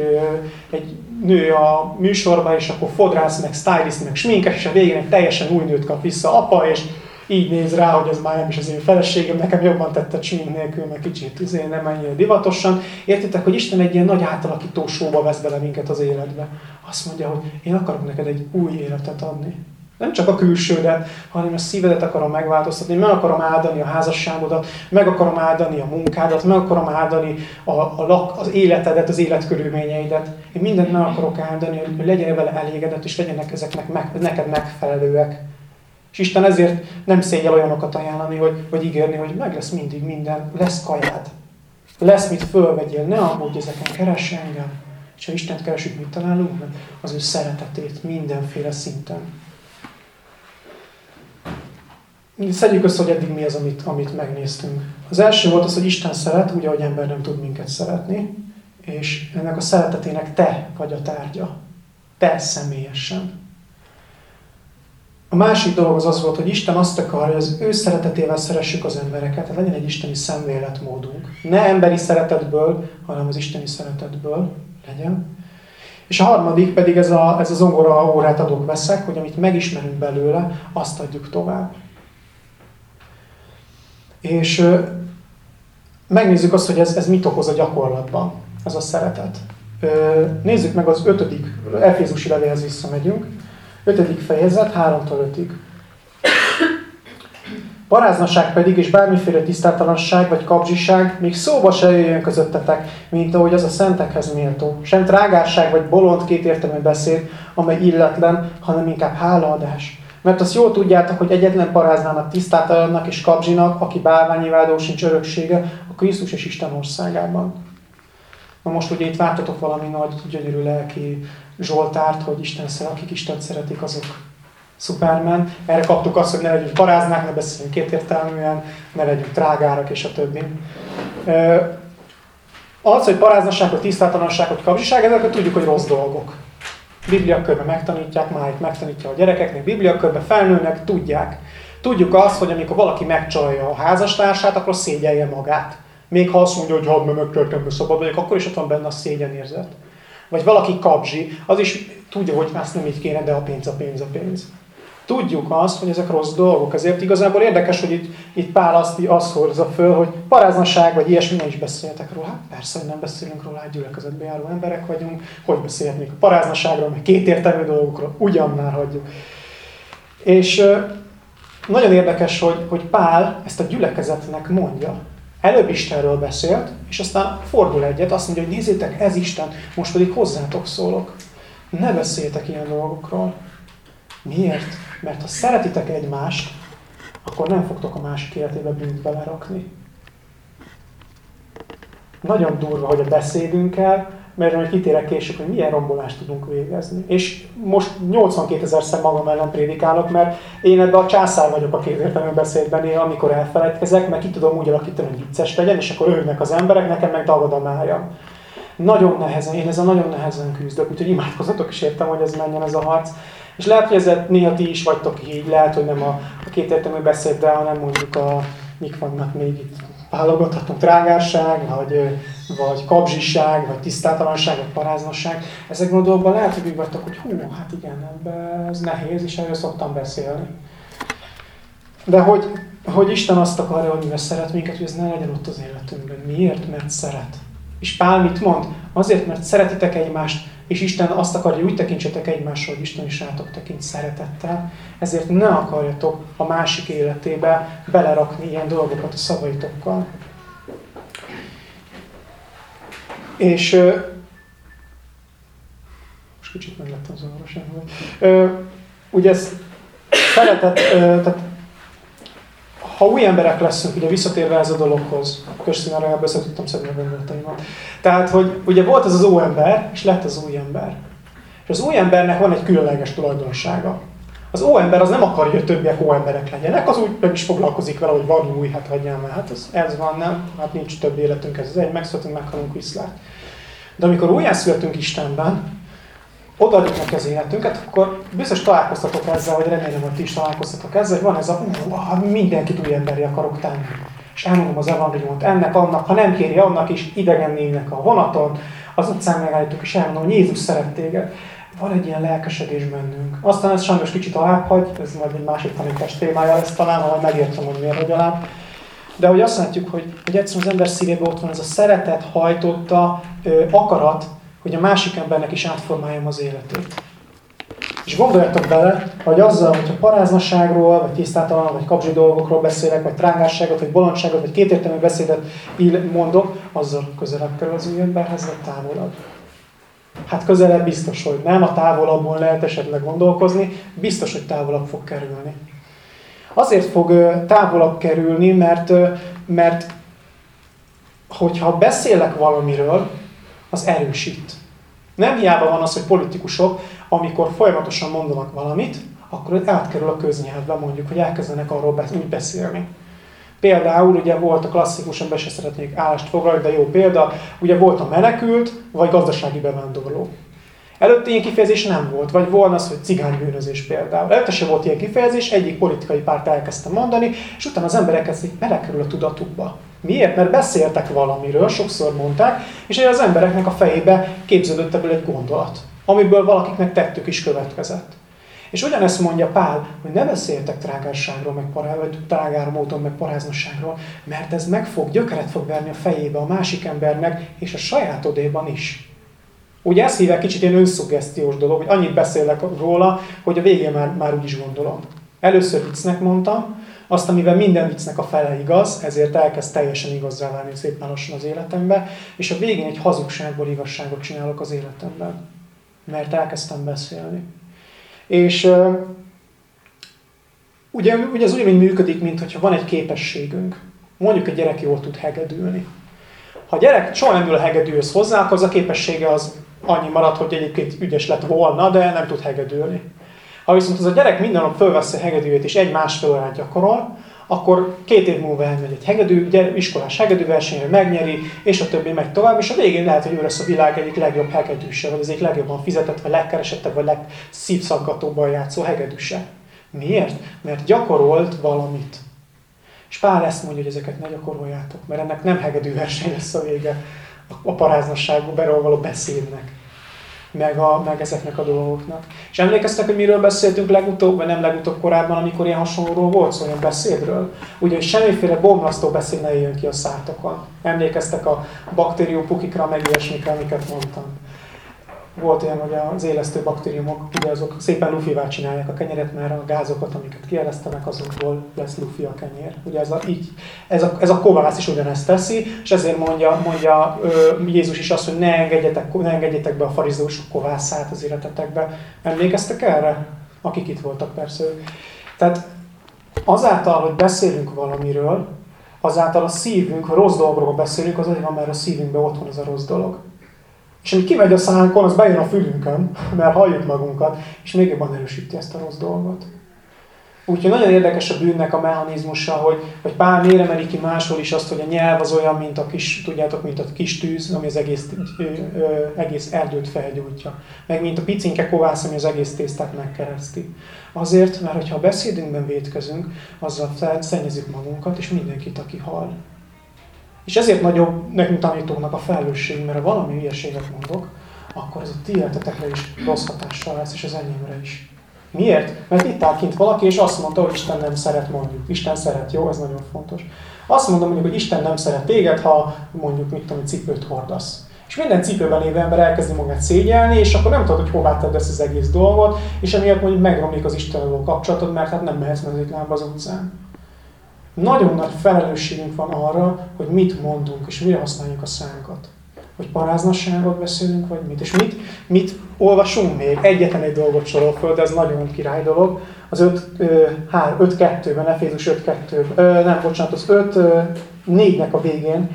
egy nő a műsorba, és akkor fodrász, meg stylist, meg sminkes, és a végén egy teljesen új nőt kap vissza apa, és így néz rá, hogy ez már nem is az én feleségem, nekem jobban tette csín nélkül, meg kicsit izé, nem ennyire divatosan. Értitek, hogy Isten egy ilyen nagy átalakító sóba vesz bele minket az életbe. Azt mondja, hogy én akarok neked egy új életet adni. Nem csak a külsődet, hanem a szívedet akarom megváltoztatni, meg akarom áldani a házasságodat, meg akarom áldani a munkádat, meg akarom áldani a, a, az életedet, az életkörülményeidet. Én mindent meg akarok áldani, hogy legyen vele elégedett, és legyenek ezeknek meg, neked megfelelőek. És Isten ezért nem szégyel olyanokat ajánlani, hogy, vagy ígérni, hogy meg lesz mindig minden, lesz kajád. Lesz mit fölvegyél, ne aggódj ezeken, keress engem. És ha Istent keresünk, mit találunk meg? Az ő szeretetét mindenféle szinten. Szedjük össze, hogy eddig mi az, amit, amit megnéztünk. Az első volt az, hogy Isten szeret, úgy, ahogy ember nem tud minket szeretni, és ennek a szeretetének te vagy a tárgya. Te személyesen. A másik dolog az az volt, hogy Isten azt akarja, hogy az ő szeretetével szeressük az embereket, tehát legyen egy isteni szemléletmódunk. Ne emberi szeretetből, hanem az isteni szeretetből legyen. És a harmadik pedig ez a, ez a zongora órát adok veszek, hogy amit megismerünk belőle, azt adjuk tovább. És megnézzük azt, hogy ez, ez mit okoz a gyakorlatban, ez a szeretet. Nézzük meg az ötödik, Efézusi levélhez visszamegyünk. 5. fejezet, 3-tól 5-ig. Paráznaság pedig, és bármiféle tisztátalanság vagy kapzsiság még szóba se jöjjön közöttetek, mint ahogy az a szentekhez méltó. Sem trágárság vagy bolond kétértelmű beszéd, amely illetlen, hanem inkább hálaadás. Mert azt jól tudjátok, hogy egyetlen paráznának, tisztátalannak és kapzsinak, aki bálványivádó sincs öröksége a Krisztus és Isten országában. Na most ugye itt vártatok valami nagy, gyönyörű lelki Zsoltárt, hogy Isten szeret, akik Isten szeretik, azok Superman. Erre kaptuk azt, hogy ne legyünk paráznák, ne beszéljünk kétértelműen, ne legyünk trágárak és a többi. Az, hogy paráznaság, vagy tisztátalanság, vagy kapcsiság, ezeket tudjuk, hogy rossz dolgok. Bibliakörben megtanítják, májt megtanítja a gyerekeknek, bibliakörben felnőnek, tudják. Tudjuk azt, hogy amikor valaki megcsalja a házastársát, akkor szégyelje magát. Még ha azt mondja, hogy ha megtörtem, szabad vagyok, akkor is ott van benne a szégyenérzet. Vagy valaki kapzsi, az is tudja, hogy ezt nem így kéne, de a pénz a pénz a pénz. Tudjuk azt, hogy ezek rossz dolgok. Ezért igazából érdekes, hogy itt, itt Pál azt, azt hozza föl, hogy paráznaság vagy ilyesmi, nem is beszéltek róla. Hát persze, hogy nem beszélünk róla, egy gyülekezetbe járó emberek vagyunk. Hogy beszélhetnék a paráznaságról, meg kétértelmű dolgokról, ugyan már hagyjuk. És nagyon érdekes, hogy, hogy Pál ezt a gyülekezetnek mondja. Előbb Istenről beszélt, és aztán fordul egyet, azt mondja, hogy nézzétek, ez Isten, most pedig hozzátok szólok. Ne beszéltek ilyen dolgokról. Miért? Mert ha szeretitek egymást, akkor nem fogtok a másik életébe bűnt belerakni. Nagyon durva, hogy a beszédünkkel mert majd kitérek később, hogy milyen rombolást tudunk végezni. És most 82 ezerszer magam ellen prédikálok, mert én ebbe a császár vagyok a kétértelmű beszédben, én amikor elfelejtkezek, meg ki tudom úgy alakítani, hogy vicces legyen, és akkor örülnek az emberek, nekem meg májam. Nagyon nehezen, én ezzel nagyon nehezen küzdök, úgyhogy imádkozatok is értem, hogy ez menjen ez a harc. És lehet, hogy ezzel néha ti is vagytok így, lehet, hogy nem a, a kétértelmű beszéddel, hanem mondjuk a, mik vannak még itt válogathatunk, trágárság, vagy, vagy kapzsiság, vagy tisztátalanság, vagy paráznosság. Ezekben a dolgokban lehet, hogy úgy vagytok, hogy hú, hát igen, ebbe ez nehéz, és erről szoktam beszélni. De hogy, hogy Isten azt akarja, hogy mivel szeret minket, hogy ez ne legyen ott az életünkben. Miért? Mert szeret. És Pál mit mond? Azért, mert szeretitek egymást, és Isten azt akarja, hogy úgy tekintsetek egymásra, hogy Isten is rátok tekint szeretettel, ezért ne akarjatok a másik életébe belerakni ilyen dolgokat a szavaitokkal. És most kicsit meg lettem zavaros, ugye ez szeretet, tehát ha új emberek leszünk, ugye visszatérve ez a dologhoz, köszönöm, arra beszél tudtam szedni a gondolataimat. Tehát, hogy ugye volt ez az új ember, és lett az új ember. És az új embernek van egy különleges tulajdonsága. Az ó ember az nem akarja, hogy többiek ó emberek legyenek, az úgy nem is foglalkozik vele, hogy van új, hát hagyjál már, hát ez, ez van, nem, hát nincs több életünk, ez az egy, megszületünk, meghalunk, viszlát. De amikor újjászületünk Istenben, odaadjuk neki az életünket, akkor biztos találkoztatok ezzel, vagy remélem, hogy ti is találkoztatok ezzel, hogy van ez a, uh, mindenkit új emberi akarok tenni. És elmondom az evangéliumot ennek, annak, ha nem kéri annak is, idegen névnek a vonaton, az utcán megállítok, és elmondom, hogy Jézus szeret téged. Van egy ilyen lelkesedés bennünk. Aztán ez sajnos kicsit alább hagy, ez majd egy másik tanítás témája lesz talán, ha megértem, hogy miért hogy alább. De hogy azt látjuk, hogy, hogy egyszerűen az ember szívében ott van ez a szeretet hajtotta ö, akarat, hogy a másik embernek is átformáljam az életét. És gondoljatok bele, hogy azzal, hogyha paráznaságról, vagy tisztátalan, vagy kapzsi dolgokról beszélek, vagy trángásságot, vagy bolondságot, vagy kétértelmű beszédet mondok, azzal közelebb kerül az új emberhez, vagy távolabb. Hát közelebb biztos, hogy nem, a távolabbon lehet esetleg gondolkozni, biztos, hogy távolabb fog kerülni. Azért fog távolabb kerülni, mert, mert hogyha beszélek valamiről, az erősít. Nem hiába van az, hogy politikusok, amikor folyamatosan mondanak valamit, akkor átkerül a köznyelvbe, mondjuk, hogy elkezdenek arról úgy beszélni. Például ugye volt a klasszikusan, be se szeretnék állást foglalni, de jó példa, ugye volt a menekült, vagy gazdasági bevándorló. Előtte ilyen kifejezés nem volt, vagy volna az, hogy cigánybűnözés például. Előtte se volt ilyen kifejezés, egyik politikai párt elkezdte mondani, és utána az emberek ezt belekerül a tudatukba. Miért? Mert beszéltek valamiről, sokszor mondták, és az embereknek a fejébe képződött ebből egy gondolat, amiből valakiknek tettük is következett. És ugyanezt mondja Pál, hogy ne beszéltek trágárságról, meg pará, vagy trágár módon, meg paráznosságról, mert ez meg fog, gyökeret fog verni a fejébe a másik embernek, és a sajátodéban is. Ugye ez hívják kicsit ilyen önszuggesztiós dolog, hogy annyit beszélek róla, hogy a végén már, már úgy is gondolom. Először viccnek mondtam, azt, amivel minden viccnek a fele igaz, ezért elkezd teljesen igazzá válni szépen lassan az életembe, és a végén egy hazugságból igazságot csinálok az életemben. Mert elkezdtem beszélni. És ugye, ugye ez ugyanúgy működik, mint hogyha van egy képességünk. Mondjuk egy gyerek jól tud hegedülni. Ha a gyerek soha nem ül a hegedűhöz hozzá, akkor az a képessége az annyi marad, hogy egyébként ügyes lett volna, de nem tud hegedülni. Ha viszont az a gyerek minden nap fölveszi a hegedűjét és egy másfél órát gyakorol, akkor két év múlva elmegy egy hegedű, iskolás hegedűversenyre, megnyeri, és a többi megy tovább, és a végén lehet, hogy ő lesz a világ egyik legjobb hegedűse, vagy az egyik legjobban fizetett, vagy legkeresettebb, vagy legszívszaggatóbban játszó hegedűse. Miért? Mert gyakorolt valamit. És Pál ezt mondja, hogy ezeket ne gyakoroljátok, mert ennek nem hegedűverseny lesz a vége a paráznasságú, való beszédnek meg, a, meg ezeknek a dolgoknak. És emlékeztek, hogy miről beszéltünk legutóbb, vagy nem legutóbb korábban, amikor ilyen hasonlóról volt szó, olyan beszédről? Hogy semmiféle bomlasztó beszéd ne jön ki a szátokon. Emlékeztek a baktérium pukikra, meg ilyesmikre, amiket mondtam volt olyan, hogy az élesztő baktériumok, ugye azok szépen lufivá csinálják a kenyeret, mert a gázokat, amiket kieresztenek, azokból lesz lufi a kenyér. Ugye ez a, így, ez a, ez a kovász is ugyanezt teszi, és ezért mondja, mondja ö, Jézus is azt, hogy ne engedjetek, ne engedjetek be a farizeusok kovászát az életetekbe. Emlékeztek erre? Akik itt voltak persze. Tehát azáltal, hogy beszélünk valamiről, azáltal a szívünk, ha rossz dolgokról beszélünk, az azért van, mert a szívünkben ott van ez a rossz dolog. És ami kimegy a szánkon, az bejön a fülünkön, mert halljuk magunkat, és még jobban erősíti ezt a rossz dolgot. Úgyhogy nagyon érdekes a bűnnek a mechanizmusa, hogy, hogy Pál miért emeli ki máshol is azt, hogy a nyelv az olyan, mint a kis, tudjátok, mint a kis tűz, ami az egész, ö, ö, egész erdőt felgyújtja. Meg mint a picinke kovász, ami az egész tésztát megkereszti. Azért, mert hogyha a beszédünkben védkezünk, azzal szennyezünk magunkat, és mindenkit, aki hall. És ezért nagyobb nekünk tanítóknak a felelősség, mert ha valami hülyeséget mondok, akkor ez a ti életetekre is rossz hatással lesz, és az enyémre is. Miért? Mert itt áll kint valaki, és azt mondta, hogy Isten nem szeret, mondjuk. Isten szeret, jó? Ez nagyon fontos. Azt mondom mondjuk, hogy Isten nem szeret téged, ha mondjuk, mit tudom, cipőt hordasz. És minden cipőben lévő ember elkezdi magát szégyelni, és akkor nem tudod, hogy hová tedd ezt az egész dolgot, és emiatt mondjuk megromlik az Istennel kapcsolatod, mert hát nem mehetsz mezőtlámba az utcán. Nagyon nagy felelősségünk van arra, hogy mit mondunk, és mire használjuk a szánkat. Hogy paráznasságot beszélünk, vagy mit. És mit, mit olvasunk még? Egyetlen egy dolgot sorol föl, de ez nagyon király dolog. Az 5-2-ben, Efézus 5-2, nem, bocsánat, az 5-4-nek a végén,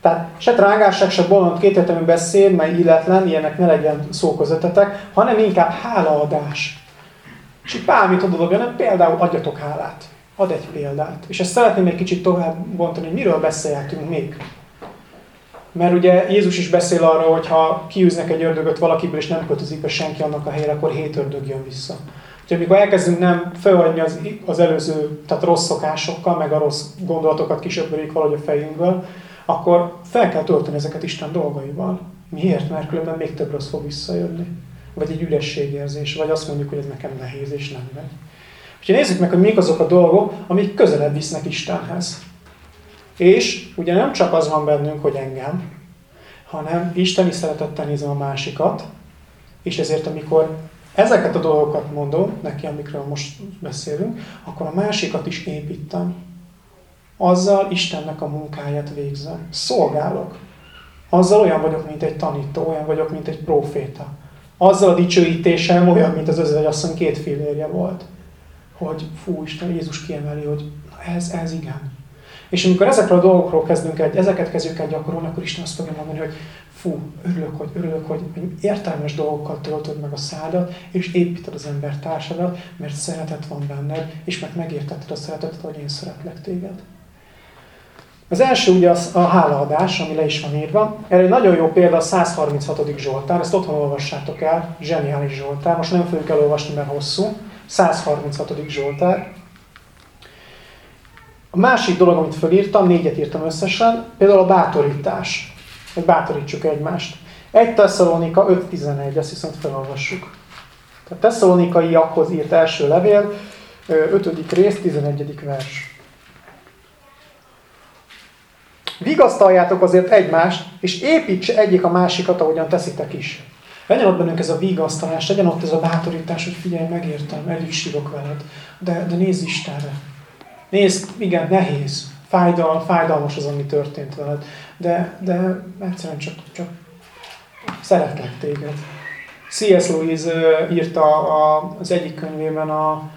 tehát se trágásság, se bolond kétértelmű beszéd, mely illetlen, ilyenek ne legyen szó közöttetek, hanem inkább hálaadás. És itt Pál mit adod, hanem például adjatok hálát. Ad egy példát. És ezt szeretném egy kicsit tovább bontani, hogy miről beszélhetünk még. Mert ugye Jézus is beszél arról, hogy ha kiűznek egy ördögöt valakiből, és nem költözik be senki annak a helyre, akkor hét ördög jön vissza. Úgyhogy amikor elkezdünk nem felhagyni az, az előző, tehát rossz szokásokkal, meg a rossz gondolatokat kisöpörik valahogy a fejünkből, akkor fel kell tölteni ezeket Isten dolgaival. Miért? Mert különben még több rossz fog visszajönni. Vagy egy ürességérzés, vagy azt mondjuk, hogy ez nekem nehéz és nem megy. Úgyhogy nézzük meg, hogy mik azok a dolgok, amik közelebb visznek Istenhez. És ugye nem csak az van bennünk, hogy engem, hanem Isteni szeretettel nézem a másikat, és ezért amikor ezeket a dolgokat mondom neki, amikről most beszélünk, akkor a másikat is építem. Azzal Istennek a munkáját végzem. Szolgálok. Azzal olyan vagyok, mint egy tanító, olyan vagyok, mint egy proféta. Azzal a dicsőítésem olyan, mint az özvegyasszony két fillérje volt hogy fú, Isten, Jézus kiemeli, hogy ez, ez igen. És amikor ezekről a dolgokról kezdünk el, ezeket kezdjük el gyakorolni, akkor Isten azt fogja mondani, hogy fú, örülök, hogy, örülök, hogy értelmes dolgokkal töltöd meg a szádat, és építed az ember társadat, mert szeretet van benned, és mert megértetted a szeretetet, hogy én szeretlek téged. Az első ugye az a hálaadás, ami le is van írva. Erre egy nagyon jó példa a 136. Zsoltár, ezt otthon olvassátok el, zseniális Zsoltár. Most nem fogjuk elolvasni, mert hosszú. 136. Zsoltár. A másik dolog, amit felírtam, négyet írtam összesen, például a bátorítás. Hogy bátorítsuk egymást. 1 Tesszalonika 5.11, ezt viszont felolvassuk. Tehát Tesszalonikaiakhoz írt első levél, 5. rész, 11. vers. Vigasztaljátok azért egymást, és építse egyik a másikat, ahogyan teszitek is. Legyen ott bennünk ez a vigasztalás, legyen ott ez a bátorítás, hogy figyelj, megértem, el is sírok veled, de, de nézz Istenre. Nézd, igen, nehéz, fájdal, fájdalmas az, ami történt veled, de, de egyszerűen csak, csak szeretlek téged. C.S. Lewis írta az egyik könyvében a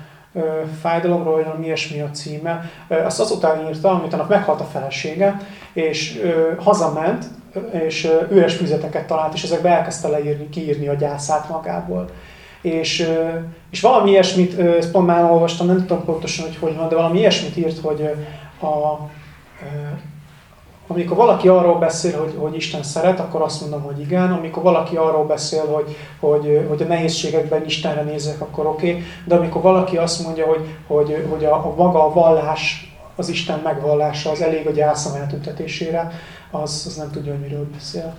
fájdalomról, hogy mi ilyesmi a címe. Azt azután írta, amit annak meghalt a felesége, és hazament, és üres füzeteket talált, és ezekbe elkezdte leírni, kiírni a gyászát magából. És, és valami ilyesmit, ezt pont már olvastam, nem tudom pontosan, hogy hogy van, de valami ilyesmit írt, hogy a, amikor valaki arról beszél, hogy, hogy Isten szeret, akkor azt mondom, hogy igen. Amikor valaki arról beszél, hogy, hogy, hogy a nehézségekben Istenre nézek, akkor oké. Okay. De amikor valaki azt mondja, hogy, hogy, hogy a, a maga a vallás, az Isten megvallása az elég a gyászom eltüntetésére, az, az nem tudja, hogy miről beszél.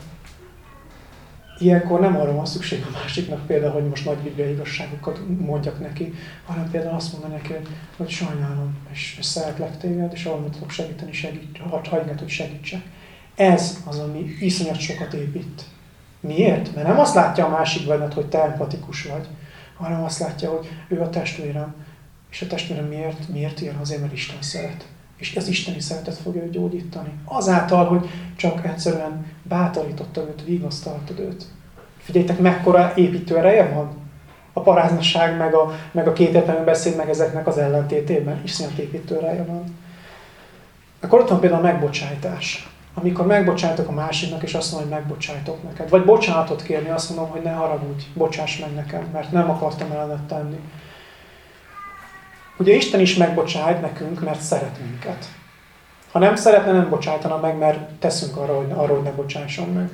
Ilyenkor nem arra van szükség a másiknak például, hogy most nagy bibliai igazságokat mondjak neki, hanem például azt mondani neki, hogy sajnálom, és, és szeretlek téged, és ahol tudok segíteni, segít, hagyd hogy segítsek. Ez az, ami iszonyat sokat épít. Miért? Mert nem azt látja a másik benned, hogy te empatikus vagy, hanem azt látja, hogy ő a testvérem. És a testvérem miért? Miért ilyen? Azért, mert Isten szeret. És ez isteni szeretet fogja őt gyógyítani. Azáltal, hogy csak egyszerűen bátorítottad őt, vigasztaltad őt. Figyeljtek, mekkora építő ereje van a paráznaság, meg a, meg a két beszéd, meg ezeknek az ellentétében. Iszonyat építő ereje van. Akkor ott van például a megbocsájtás. Amikor megbocsájtok a másiknak, és azt mondom, hogy megbocsájtok neked. Vagy bocsánatot kérni, azt mondom, hogy ne haragudj, bocsáss meg nekem, mert nem akartam ellenet tenni. Ugye Isten is megbocsájt nekünk, mert szeret minket. Ha nem szeretne, nem bocsájtana meg, mert teszünk arra, hogy, arra, hogy ne bocsásson meg.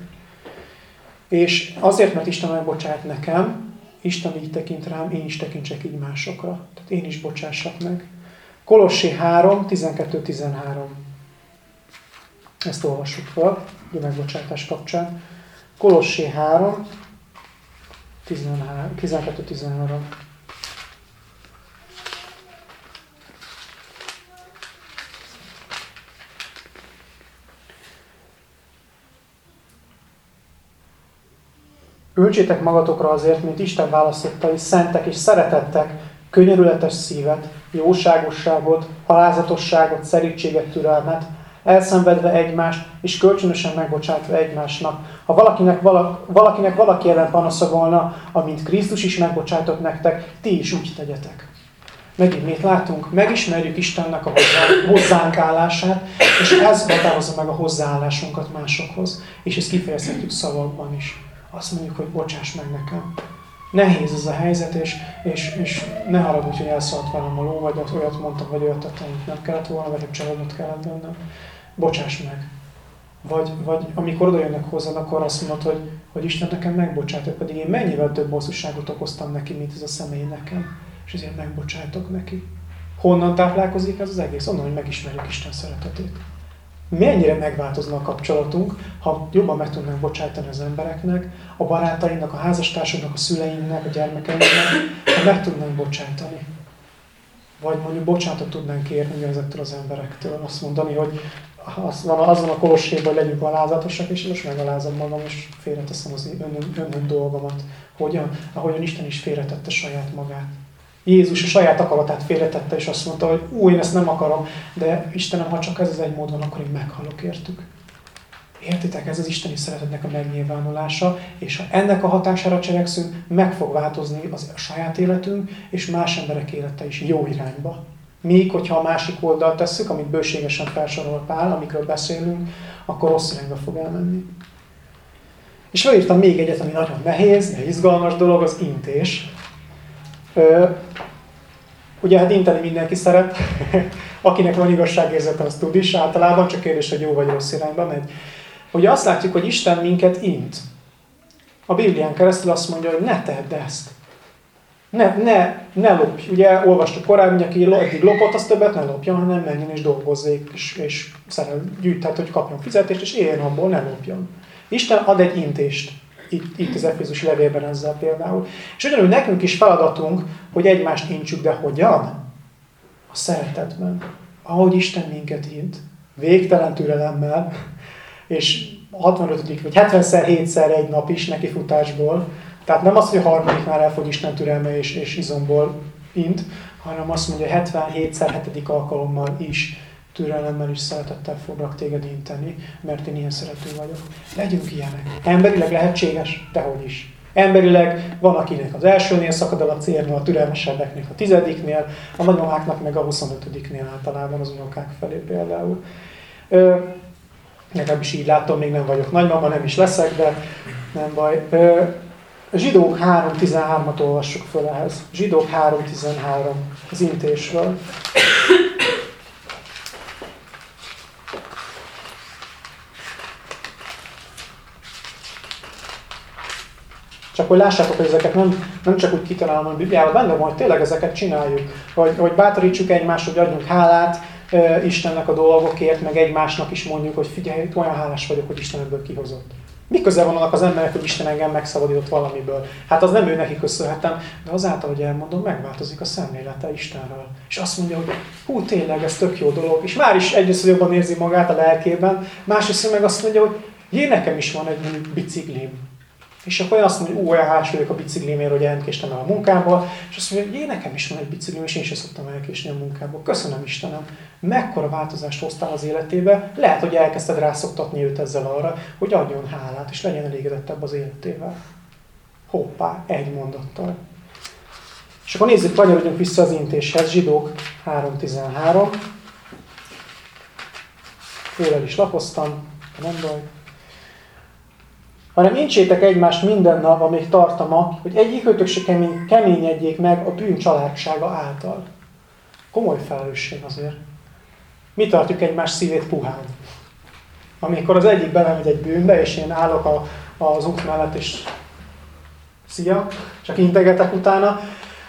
És azért, mert Isten megbocsájt nekem, Isten így tekint rám, én is tekintsek így másokra. Tehát én is bocsássak meg. Kolossi 3, 12-13. Ezt olvassuk fel, a megbocsátás kapcsán. Kolossi 3, 12-13. Öltsétek magatokra azért, mint Isten választottai, szentek és szeretettek, könyörületes szívet, jóságosságot, alázatosságot, szerítséget, türelmet, elszenvedve egymást, és kölcsönösen megbocsátva egymásnak. Ha valakinek, vala, valakinek valaki ellen panasza volna, amint Krisztus is megbocsátott nektek, ti is úgy tegyetek. Megint mit látunk? Megismerjük Istennek a hozzá, hozzánk állását, és ez határozza meg a hozzáállásunkat másokhoz. És ezt kifejezhetjük szavakban is azt mondjuk, hogy bocsáss meg nekem. Nehéz ez a helyzet, és, és, és ne haragudj, hogy elszállt velem a ló, vagy olyat mondtam, vagy olyat tettem, amit nem kellett volna, vagy egy csalódott kellett bennem. Bocsáss meg. Vagy, vagy amikor oda jönnek hozzá, akkor azt mondod, hogy, hogy Isten nekem megbocsátok, pedig én mennyivel több bosszúságot okoztam neki, mint ez a személy nekem, és ezért megbocsátok neki. Honnan táplálkozik ez az egész? Onnan, hogy megismerjük Isten szeretetét mennyire megváltozna a kapcsolatunk, ha jobban meg tudnánk bocsájtani az embereknek, a barátainknak, a házastársunknak, a szüleinknek, a gyermekeinknek, ha meg tudnánk bocsájtani. Vagy mondjuk bocsánatot tudnánk kérni ezektől az emberektől, azt mondani, hogy az van, az van a kolosségban, hogy legyünk alázatosak, és most megalázom magam, és félreteszem az önön, önön dolgomat. Hogyan? Ahogyan Isten is félretette saját magát. Jézus a saját akaratát félretette, és azt mondta, hogy új, én ezt nem akarom, de Istenem, ha csak ez az egy mód van, akkor én meghalok értük. Értitek, ez az isteni szeretetnek a megnyilvánulása, és ha ennek a hatására cselekszünk, meg fog változni az a saját életünk, és más emberek élete is jó irányba. Míg, hogyha a másik oldalt tesszük, amit bőségesen felsorol Pál, amikről beszélünk, akkor rossz irányba fog elmenni. És felírtam még egyet, ami nagyon nehéz, de izgalmas dolog, az intés. Ugye hát inteni mindenki szeret, akinek van igazságérzete, az tud is, általában csak kérdés, hogy jó vagy rossz irányba megy. Ugye azt látjuk, hogy Isten minket int. A Biblián keresztül azt mondja, hogy ne tedd ezt. Ne, ne, ne lopj. Ugye olvastuk korábban, hogy aki eddig lopott, az többet ne lopjon, hanem menjen és dolgozzék, és, és szerel, tehát hogy kapjon fizetést, és éljen abból, ne lopjon. Isten ad egy intést itt, itt az Efézus levélben ezzel például. És ugyanúgy nekünk is feladatunk, hogy egymást intsük, de hogyan? A szeretetben. Ahogy Isten minket int, végtelen türelemmel, és 65. vagy 70-szer, 7-szer egy nap is nekifutásból. Tehát nem az, hogy a harmadik már elfogy Isten türelme és, és izomból int, hanem azt mondja, 77-szer, 7. alkalommal is türelemmel és szeretettel foglak téged inteni, mert én ilyen szerető vagyok. Legyünk ilyenek. Emberileg lehetséges, dehogy is. Emberileg van, akinek az elsőnél szakad el a célnél, a türelmesebbeknek a tizediknél, a nagymamáknak meg a 25-nél általában az unokák felé például. Ö, nekem is így látom, még nem vagyok nagymama, nem is leszek, de nem baj. Ö, Zsidók 3.13-at olvassuk föl ehhez. Zsidók 3.13 az intésről. Hogy lássátok, hogy ezeket nem, nem csak úgy kitalálom a Bibliában, benne van, hogy tényleg ezeket csináljuk. Hogy, hogy bátorítsuk egymást, hogy adjunk hálát e, Istennek a dolgokért, meg egymásnak is mondjuk, hogy figyelj, olyan hálás vagyok, hogy Isten ebből kihozott. Mi köze van annak az emberek, hogy Isten engem megszabadított valamiből? Hát az nem ő neki köszönhetem, de azáltal, hogy elmondom, megváltozik a szemlélete Istenről. És azt mondja, hogy hú, tényleg ez tök jó dolog. És már is egyrészt jobban érzi magát a lelkében, másrészt meg azt mondja, hogy jé, nekem is van egy biciklim. És akkor azt mondja, hogy olyan hálás vagyok a biciklimért, hogy elkéstem el a munkából, és azt mondja, hogy én nekem is van egy biciklim, és én sem szoktam elkésni a munkából. Köszönöm Istenem, mekkora változást hoztál az életébe, lehet, hogy elkezdted rászoktatni őt ezzel arra, hogy adjon hálát, és legyen elégedettebb az életével. Hoppá, egy mondattal. És akkor nézzük, kanyarodjunk vissza az intéshez, zsidók 3.13. Jól el is lapoztam, nem baj hanem incsétek egymást minden nap, amíg tartama, hogy egyikőtök se kemény, keményedjék meg a bűn családsága által. Komoly felelősség azért. Mi tartjuk egymás szívét puhán? Amikor az egyik belemegy egy bűnbe, és én állok a, az út mellett, és szia, csak integetek utána,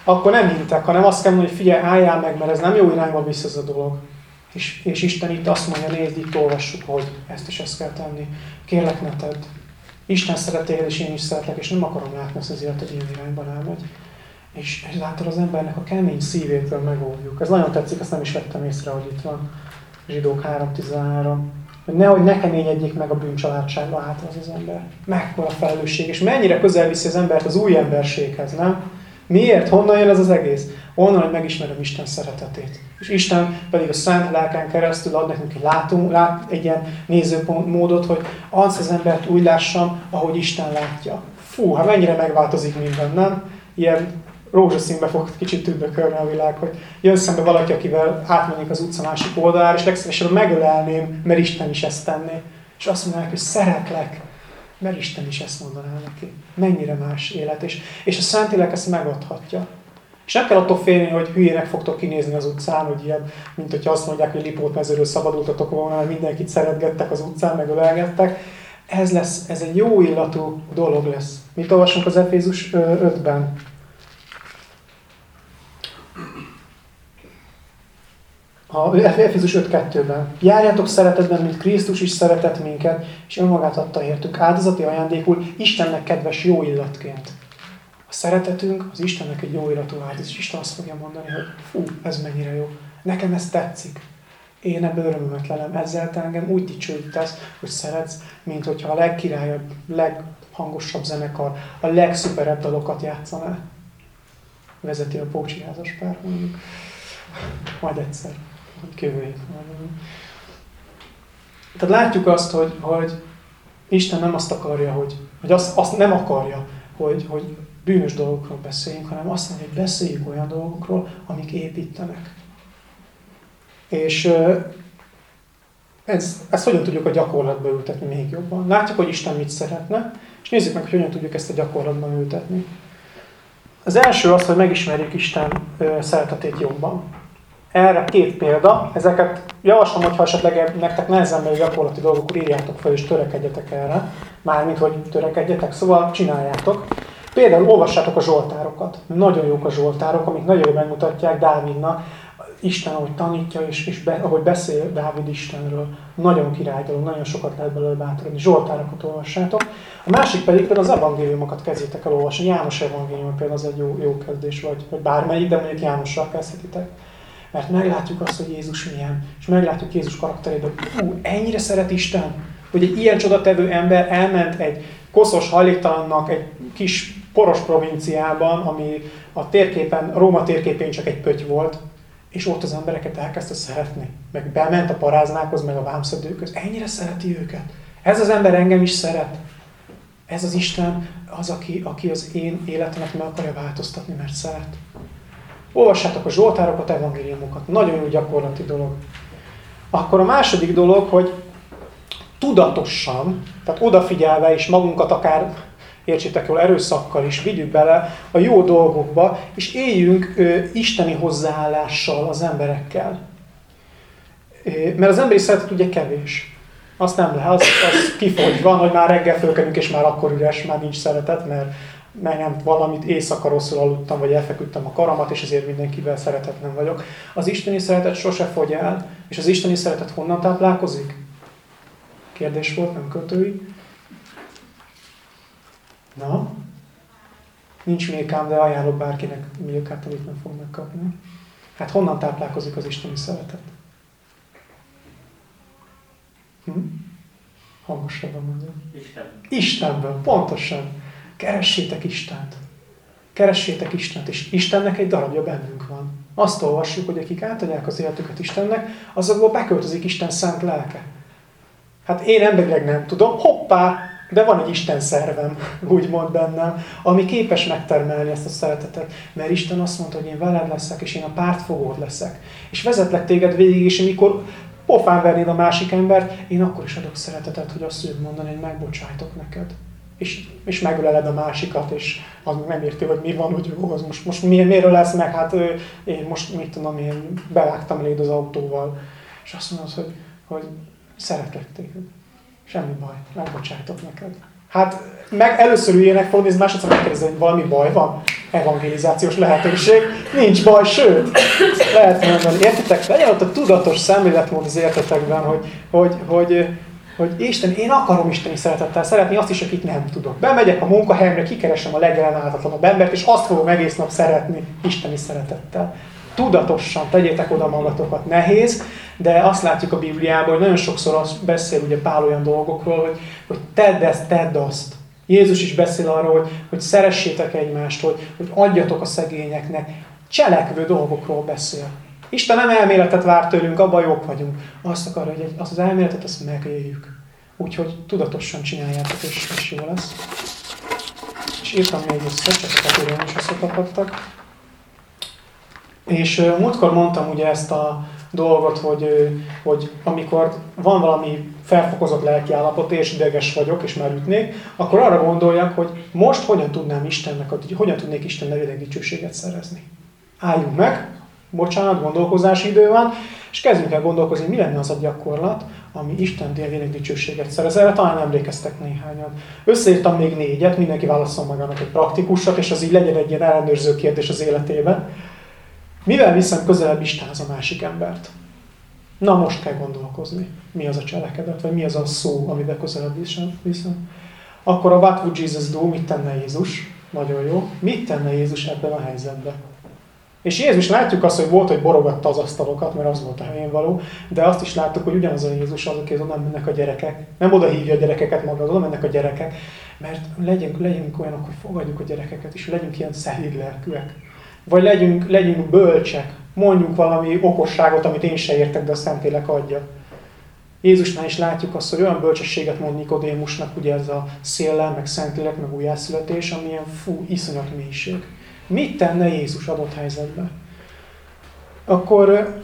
akkor nem intek, hanem azt kell mondani, hogy figyelj, álljál meg, mert ez nem jó irányba visz ez a dolog. És, és Isten itt azt mondja, nézd, itt olvassuk, hogy ezt is ezt kell tenni. Kérlek, ne tedd. Isten szeretél, és én is szeretlek, és nem akarom látni azt az életet, hogy ilyen irányban elmegy. És ezáltal az embernek a kemény szívétől megoldjuk. Ez nagyon tetszik, azt nem is vettem észre, hogy itt van. Zsidók 3.13. Hogy nehogy ne keményedjék meg a bűncsaládságba át az az ember. Mekkora felelősség, és mennyire közel viszi az embert az új emberséghez, nem? Miért? Honnan jön ez az egész? Onnan, hogy megismerem Isten szeretetét. És Isten pedig a Szent Lelken keresztül ad nekünk egy, látunk, lát, egy ilyen nézőmódot, hogy az az embert úgy lássam, ahogy Isten látja. Fú, hát mennyire megváltozik minden, nem? Ilyen rózsaszínbe fog kicsit tündökölni a világ, hogy jön szembe valaki, akivel átmennék az utca másik oldalára, és legszívesebben megölelném, mert Isten is ezt tenné. És azt mondanak, hogy szeretlek, mert Isten is ezt mondaná neki. Mennyire más élet. És, és a Szentlélek ezt megadhatja. És nem kell attól félni, hogy hülyének fogtok kinézni az utcán, hogy ilyen, mint hogyha azt mondják, hogy Lipót mezőről szabadultatok volna, mert mindenkit szeretgettek az utcán, meg ölelgettek. Ez lesz, ez egy jó illatú dolog lesz. Mit olvasunk az Efézus 5-ben? A Efézus 5.2-ben. Járjátok szeretetben, mint Krisztus is szeretett minket, és önmagát adta értük áldozati ajándékul Istennek kedves jó illatként. A szeretetünk az Istennek egy jó illatú áldozat, Isten azt fogja mondani, hogy fú, ez mennyire jó. Nekem ez tetszik. Én ebből örömömet lelem. Ezzel te engem úgy dicsőítesz, hogy szeretsz, mint hogyha a legkirályabb, leghangosabb zenekar, a legszuperebb dalokat játszaná. Vezeti a Pócsi házas pár, mondjuk. Majd egyszer hogy jövő Tehát látjuk azt, hogy, hogy Isten nem azt akarja, hogy, hogy azt, azt nem akarja, hogy, hogy bűnös dolgokról beszéljünk, hanem azt mondja, hogy beszéljünk olyan dolgokról, amik építenek. És ez, ezt hogyan tudjuk a gyakorlatba ültetni még jobban? Látjuk, hogy Isten mit szeretne, és nézzük meg, hogy hogyan tudjuk ezt a gyakorlatban ültetni. Az első az, hogy megismerjük Isten szeretetét jobban. Erre két példa, ezeket javaslom, hogyha esetleg nektek nehezen megy gyakorlati dolgok, akkor írjátok fel és törekedjetek erre. Mármint, hogy törekedjetek, szóval csináljátok. Például olvassátok a zsoltárokat. Nagyon jók a zsoltárok, amik nagyon jól megmutatják Dávidnak, Isten, ahogy tanítja, és, és be, ahogy beszél Dávid Istenről. Nagyon király dolog, nagyon sokat lehet belőle bátorodni. Zsoltárokat olvassátok. A másik pedig például az evangéliumokat kezdjétek el olvasni. János evangélium például az egy jó, jó kezdés, vagy, vagy bármelyik, de mondjuk Jánossal kezdhetitek. Mert meglátjuk azt, hogy Jézus milyen, és meglátjuk Jézus karakterét, hogy fú, ennyire szeret Isten, hogy egy ilyen csodatevő ember elment egy koszos hajléktalannak egy kis poros provinciában, ami a térképen, Róma térképén csak egy pöty volt, és ott az embereket elkezdte szeretni. Meg bement a paráznákhoz, meg a vámszedőkhöz. Ennyire szereti őket. Ez az ember engem is szeret. Ez az Isten az, aki, aki az én életemet meg akarja változtatni, mert szeret. Olvassátok a Zsoltárokat, evangéliumokat. Nagyon jó gyakorlati dolog. Akkor a második dolog, hogy tudatosan, tehát odafigyelve és magunkat akár értsétek jól, erőszakkal is vigyük bele a jó dolgokba, és éljünk ö, isteni hozzáállással az emberekkel. Mert az emberi szeretet ugye kevés. Azt nem lehet, az, az kifogy. Van, hogy már reggel fölkelünk, és már akkor üres, már nincs szeretet, mert, mert nem valamit éjszaka rosszul aludtam, vagy elfeküdtem a karamat, és ezért mindenkivel szeretetlen vagyok. Az isteni szeretet sose fogy el, és az isteni szeretet honnan táplálkozik? Kérdés volt, nem költői. Na? Nincs mékám, de ajánlok bárkinek milkát, amit nem fog megkapni. Hát honnan táplálkozik az isteni szeretet? Hm? Hangosabban mondjam. Isten. Istenből, pontosan. Keressétek Istent. Keressétek Istent, és Istennek egy darabja bennünk van. Azt olvassuk, hogy akik átadják az életüket Istennek, azokból beköltözik Isten szent lelke. Hát én emberileg nem tudom, hoppá, de van egy Isten szervem, úgymond bennem, ami képes megtermelni ezt a szeretetet. Mert Isten azt mondta, hogy én veled leszek, és én a pártfogód leszek. És vezetlek téged végig, és amikor pofán vernéd a másik embert, én akkor is adok szeretetet, hogy azt tudjuk mondani, hogy megbocsájtok neked. És, és megöleled a másikat, és az nem érti, hogy mi van, hogy ó, az most, most mi, miről lesz meg, hát én most mit tudom, én bevágtam eléd az autóval. És azt mondod, hogy, hogy szeretlek téged. Semmi baj, megbocsájtok neked. Hát meg először fel, nézd másodszor megkérdezni, hogy valami baj van. Evangelizációs lehetőség. Nincs baj, sőt, lehet mondani. Értitek? Legyen ott a tudatos szemléletmód az értetekben, hogy, hogy, hogy, hogy Isten, én akarom Isteni szeretettel szeretni azt is, akit nem tudok. Bemegyek a munkahelyemre, kikeresem a legellenállhatlanabb embert, és azt fogom egész nap szeretni Isteni szeretettel tudatosan tegyétek oda magatokat. Nehéz, de azt látjuk a Bibliában, hogy nagyon sokszor azt beszél ugye Pál olyan dolgokról, hogy, hogy tedd ezt, tedd azt. Jézus is beszél arról, hogy, hogy szeressétek egymást, hogy, hogy adjatok a szegényeknek. Cselekvő dolgokról beszél. Isten nem elméletet vár tőlünk, abban jók vagyunk. Azt akar, hogy azt az elméletet azt megéljük. Úgyhogy tudatosan csináljátok, és, és jó lesz. És írtam még össze, csak a is összekaphattak. És múltkor mondtam ugye ezt a dolgot, hogy, hogy amikor van valami felfokozott lelkiállapot, és ideges vagyok, és már ütnék, akkor arra gondoljak, hogy most hogyan tudnám Istennek, hogyan tudnék Isten nevének dicsőséget szerezni. Álljunk meg, bocsánat, gondolkozási idő van, és kezdjünk el gondolkozni, mi lenne az a gyakorlat, ami Isten nevének dicsőséget szerez. Erre talán emlékeztek néhányan. Összeírtam még négyet, mindenki válaszol magának egy praktikusat, és az így legyen egy ilyen ellenőrző kérdés az életében. Mivel viszem közelebb Istenhez a másik embert? Na most kell gondolkozni, mi az a cselekedet, vagy mi az a szó, amivel közelebb viszem. Akkor a What would Jesus do? Mit tenne Jézus? Nagyon jó. Mit tenne Jézus ebben a helyzetben? És Jézus látjuk azt, hogy volt, hogy borogatta az asztalokat, mert az volt a helyén való, de azt is láttuk, hogy ugyanaz a Jézus az, aki oda mennek a gyerekek. Nem oda hívja a gyerekeket maga, oda mennek a gyerekek, mert legyünk, legyünk olyanok, hogy fogadjuk a gyerekeket, és legyünk ilyen szelíd lelkűek vagy legyünk, legyünk bölcsek, mondjunk valami okosságot, amit én se értek, de a Szentlélek adja. Jézusnál is látjuk azt, hogy olyan bölcsességet mond Nikodémusnak, ugye ez a széllel, meg Szentlélek, meg újjászületés, amilyen fú, iszonyat mélység. Mit tenne Jézus adott helyzetben? Akkor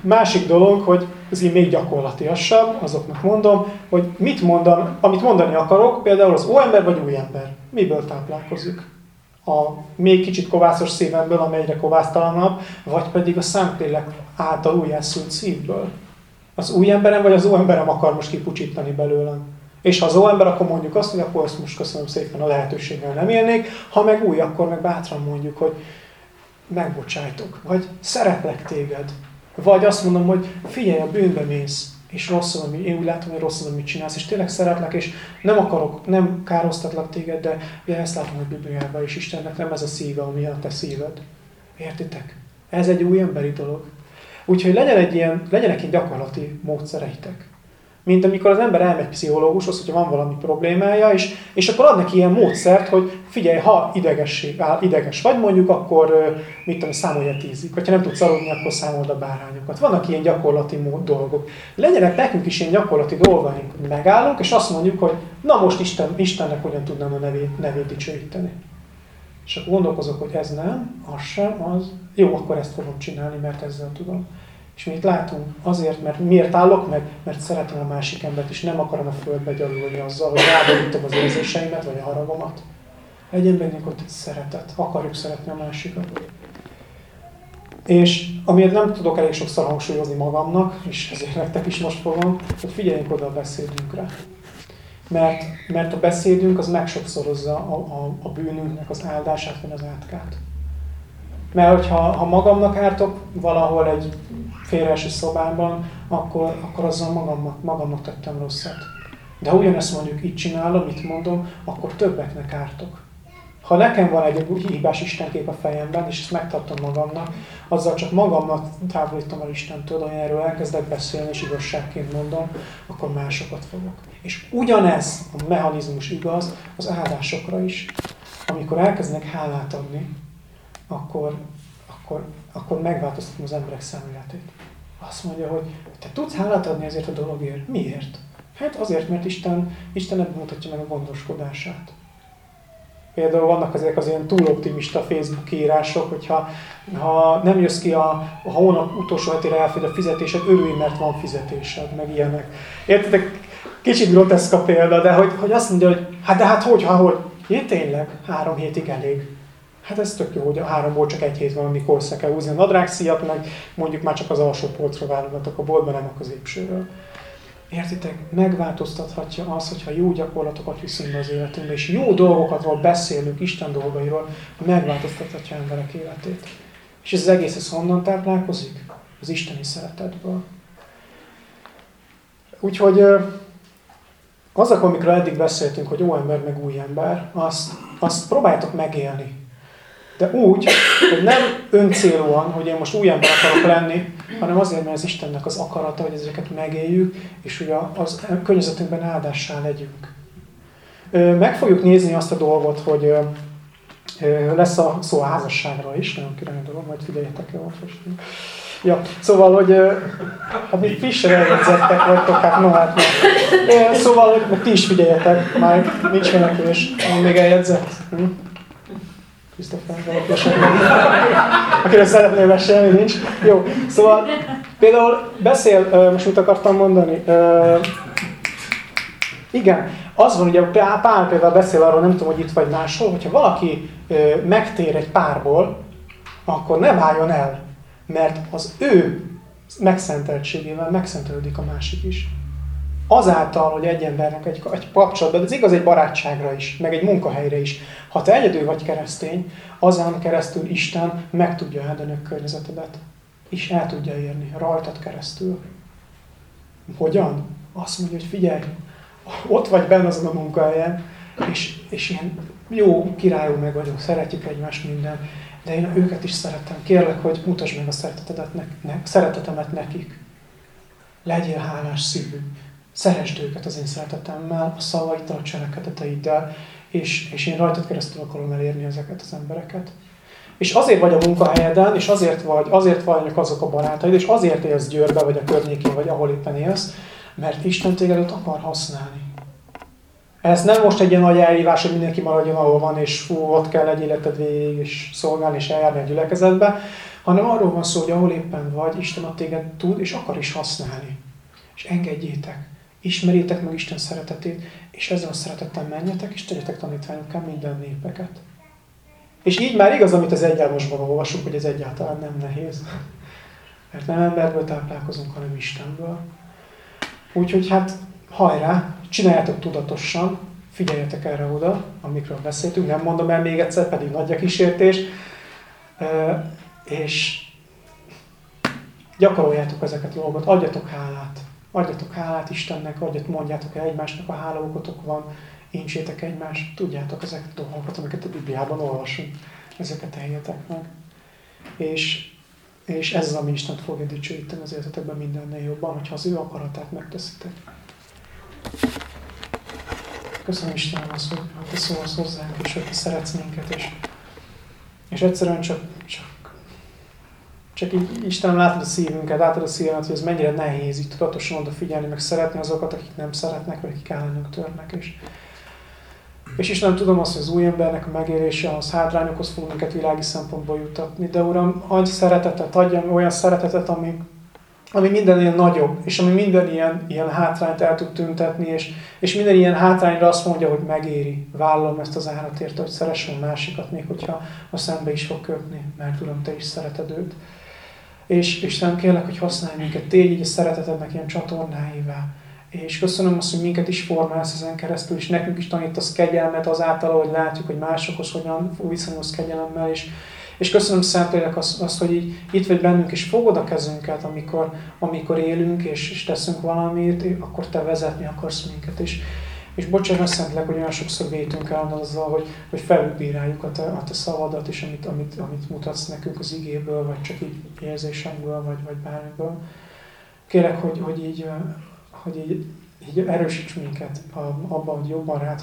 másik dolog, hogy ez így még gyakorlatiasabb, azoknak mondom, hogy mit mondom, amit mondani akarok, például az óember vagy új ember. Miből táplálkozik? a még kicsit kovászos szívemből, amelyre kovásztalanabb, vagy pedig a Szentlélek által újjászült szívből. Az új emberem, vagy az ó emberem akar most kipucsítani belőlem. És ha az ember, akkor mondjuk azt, hogy akkor ezt most köszönöm szépen a lehetőséggel nem élnék, ha meg új, akkor meg bátran mondjuk, hogy megbocsájtok, vagy szeretlek téged, vagy azt mondom, hogy figyelj, a bűnbe mész, és rossz az, ami, én úgy látom, hogy rossz amit csinálsz, és tényleg szeretlek, és nem akarok, nem károsztatlak téged, de ugye ezt látom a Bibliában, és Istennek nem ez a szíve, ami a te szíved. Értitek? Ez egy új emberi dolog. Úgyhogy legyen egy ilyen, legyenek egy gyakorlati módszereitek mint amikor az ember elmegy pszichológushoz, hogyha van valami problémája, és, és akkor ad neki ilyen módszert, hogy figyelj, ha idegesség, ideges vagy mondjuk, akkor mit tudom, számolj a tízig. Ha nem tudsz aludni, akkor számold a bárányokat. Vannak ilyen gyakorlati mód, dolgok. Legyenek nekünk is ilyen gyakorlati dolgaink, hogy megállunk, és azt mondjuk, hogy na most Isten, Istennek hogyan tudnám a nevét, nevét dicsőíteni. És akkor gondolkozok, hogy ez nem, az sem, az, jó, akkor ezt fogom csinálni, mert ezzel tudom. És mi itt látunk azért, mert miért állok meg? Mert szeretem a másik embert, és nem akarom a földbe gyalulni azzal, hogy ráborítom az érzéseimet, vagy a haragomat. Legyen bennünk ott szeretet. Akarjuk szeretni a másikat. És amiért nem tudok elég sokszor hangsúlyozni magamnak, és ezért nektek is most fogom, hogy figyeljünk oda a beszédünkre. Mert, mert a beszédünk az megsokszorozza a, a, a bűnünknek az áldását, vagy az átkát. Mert hogyha ha magamnak ártok valahol egy félreeső szobában, akkor, akkor azzal magamnak, magamnak tettem rosszat. De ha ugyanezt mondjuk így csinálom, mit mondom, akkor többeknek ártok. Ha nekem van egy hibás Istenkép a fejemben, és ezt megtartom magamnak, azzal csak magamnak távolítom el Istentől, hogy erről elkezdek beszélni, és igazságként mondom, akkor másokat fogok. És ugyanez a mechanizmus igaz az áldásokra is. Amikor elkezdenek hálát adni, akkor, akkor, akkor megváltoztatom az emberek szemléletét. Azt mondja, hogy te tudsz hálát adni ezért a dologért. Miért? Hát azért, mert Isten, Isten ebben mutatja meg a gondoskodását. Például vannak ezek az ilyen túl optimista Facebook írások, hogyha ha nem jössz ki a, a hónap utolsó hetére elfogy a fizetésed, örülj, mert van fizetésed, meg ilyenek. Értitek? Kicsit groteszk a példa, de hogy, hogy azt mondja, hogy hát de hát hogy, ha hogy? Én tényleg, három hétig elég. Hát ez tök jó, hogy a háromból csak egy hét van, amikor össze kell húzni a nadrágszíjat, meg mondjuk már csak az alsó polcra válogatok a boltban, nem a középsőről. Értitek? Megváltoztathatja az, hogyha jó gyakorlatokat viszünk be az életünkbe, és jó dolgokat beszélünk Isten dolgairól, megváltoztathatja emberek életét. És ez az egész ez honnan táplálkozik? Az isteni szeretetből. Úgyhogy azok, amikről eddig beszéltünk, hogy jó ember meg új ember, azt, azt próbáljátok megélni. De úgy, hogy nem öncélúan, hogy én most új ember akarok lenni, hanem azért, mert az Istennek az akarata, hogy ezeket megéljük, és hogy az környezetünkben áldássá legyünk. Meg fogjuk nézni azt a dolgot, hogy lesz a szó a házasságra is, nagyon király dolog, majd figyeljetek el, olvasni. Ja, szóval, hogy amit Fischer eljegyzettek vagytok, hát no hát. Szóval, hogy ti is figyeljetek, már nincs menekülés, még eljegyzett. Hm? Krisztofán akiről szeretnél mesélni, nincs. Jó, szóval például beszél, most mit akartam mondani? Igen, az van, ugye Pál például beszél arról, nem tudom, hogy itt vagy máshol, hogyha valaki megtér egy párból, akkor nem álljon el, mert az ő megszenteltségével megszentelődik a másik is azáltal, hogy egy embernek egy, egy kapcsolatban, ez igaz egy barátságra is, meg egy munkahelyre is. Ha te egyedül vagy keresztény, azán keresztül Isten meg tudja áldani a környezetedet. És el tudja érni, rajtad keresztül. Hogyan? Azt mondja, hogy figyelj, ott vagy benne azon a munkahelyen, és, és ilyen jó, királyú meg vagyunk, szeretjük egymást minden, de én őket is szeretem. Kérlek, hogy mutasd meg a szeretetedet ne, ne, szeretetemet nekik. Legyél hálás szívű. Szeresd őket az én szeretetemmel, a szavaittal, a cselekedeteiddel, és, és én rajtad keresztül akarom elérni ezeket az embereket. És azért vagy a munkahelyeden, és azért vagy, azért vagyok azok a barátaid, és azért élsz Győrbe, vagy a környékén, vagy ahol éppen élsz, mert Isten téged akar használni. Ez nem most egy ilyen nagy elhívás, hogy mindenki maradjon, ahol van, és fú, ott kell egy életed végig, és szolgálni, és eljárni a gyülekezetbe, hanem arról van szó, hogy ahol éppen vagy, Isten a téged tud, és akar is használni. És engedjétek. Ismerjétek meg Isten szeretetét, és ezzel a szeretettel menjetek, és tegyetek tanítványokká minden népeket. És így már igaz, amit az egyálmosban olvasunk, hogy ez egyáltalán nem nehéz. Mert nem emberből táplálkozunk, hanem Istenből. Úgyhogy hát hajrá, csináljátok tudatosan, figyeljetek erre oda, amikről beszéltünk, nem mondom el még egyszer, pedig nagy a kísértés, és gyakoroljátok ezeket a dolgokat, adjatok hálát. Adjatok hálát Istennek, adjat, mondjátok el egymásnak, a hálókotok van, incsétek egymást, tudjátok ezeket a dolgokat, amiket a Bibliában olvasunk, ezeket eljetek meg. És, és ez az, ami Isten fogja dicsőíteni az életetekben mindennél jobban, hogyha az ő akaratát megteszitek. Köszönöm Istenem azt, hogy te szólsz hozzánk, és hogy te szeretsz minket, és, és egyszerűen csak, csak csak így Istenem látod a szívünket, látod a szívemet, hogy ez mennyire nehéz így tudatosan odafigyelni, meg szeretni azokat, akik nem szeretnek, vagy akik ellenünk törnek. És, és Istenem, tudom azt, hogy az új embernek a megérése az hátrányokhoz fog minket világi szempontból jutatni, de Uram, adj szeretetet, adj olyan szeretetet, ami, ami minden ilyen nagyobb, és ami minden ilyen, ilyen hátrányt el tud tüntetni, és, és minden ilyen hátrányra azt mondja, hogy megéri, vállalom ezt az árat érte, hogy szeressem másikat, még hogyha a szembe is fog kötni, mert tudom, te is szereted őt. És Isten kérlek, hogy használj minket, tégy így a szeretetednek ilyen csatornáivá. És köszönöm azt, hogy minket is formálsz ezen keresztül, és nekünk is tanítasz kegyelmet azáltal, hogy látjuk, hogy másokhoz hogyan viszonyulsz kegyelemmel, és, és köszönöm Szentlélek azt, azt, hogy így, itt vagy bennünk, és fogod a kezünket, amikor, amikor élünk, és, és teszünk valamit, akkor Te vezetni akarsz minket. És, és bocsánat, Szentlélek, hogy olyan sokszor vétünk el azzal, hogy, hogy felülbíráljuk a te, a te szavadat, és amit, amit, amit mutatsz nekünk az igéből, vagy csak így érzésemből, vagy, vagy bármiből. Kérek, hogy, hogy így, hogy így így erősíts minket abban, hogy jobban rád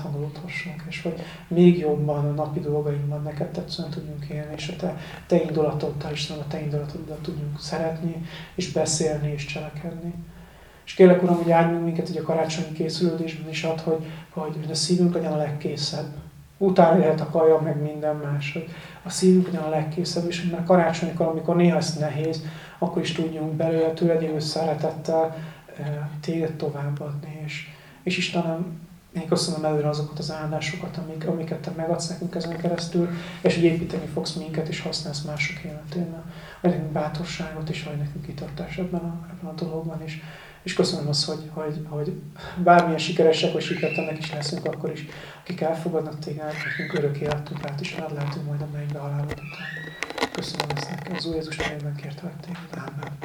és hogy még jobban a napi dolgainkban neked tetszően tudjunk élni, és a te, te indulatoddal, Istenem, a te indulatoddal tudjunk szeretni, és beszélni, és cselekedni. És kérlek, Uram, hogy áldj minket hogy a karácsonyi készülődésben is ad, hogy, hogy, a szívünk legyen a legkészebb. Utána lehet a kaja, meg minden más, hogy a szívünk legyen a legkészebb, és hogy már karácsonykor, amikor néha ez nehéz, akkor is tudjunk belőle tőled szeretettel téged továbbadni, és, és Istenem, én köszönöm előre azokat az áldásokat, amik, amiket Te megadsz nekünk ezen keresztül, és hogy építeni fogsz minket, és használsz mások életén. Vagy nekünk bátorságot, és vagy nekünk kitartás ebben a, ebben a dologban is. És köszönöm azt, hogy, hogy, hogy bármilyen sikeresek vagy sikertelenek is leszünk, akkor is, akik elfogadnak téged, nekünk örök életünk át, és rád látunk majd a mennybe halálod után. Köszönöm ezt nekünk. Az Úr Jézus nevében kértelek téged. Amen.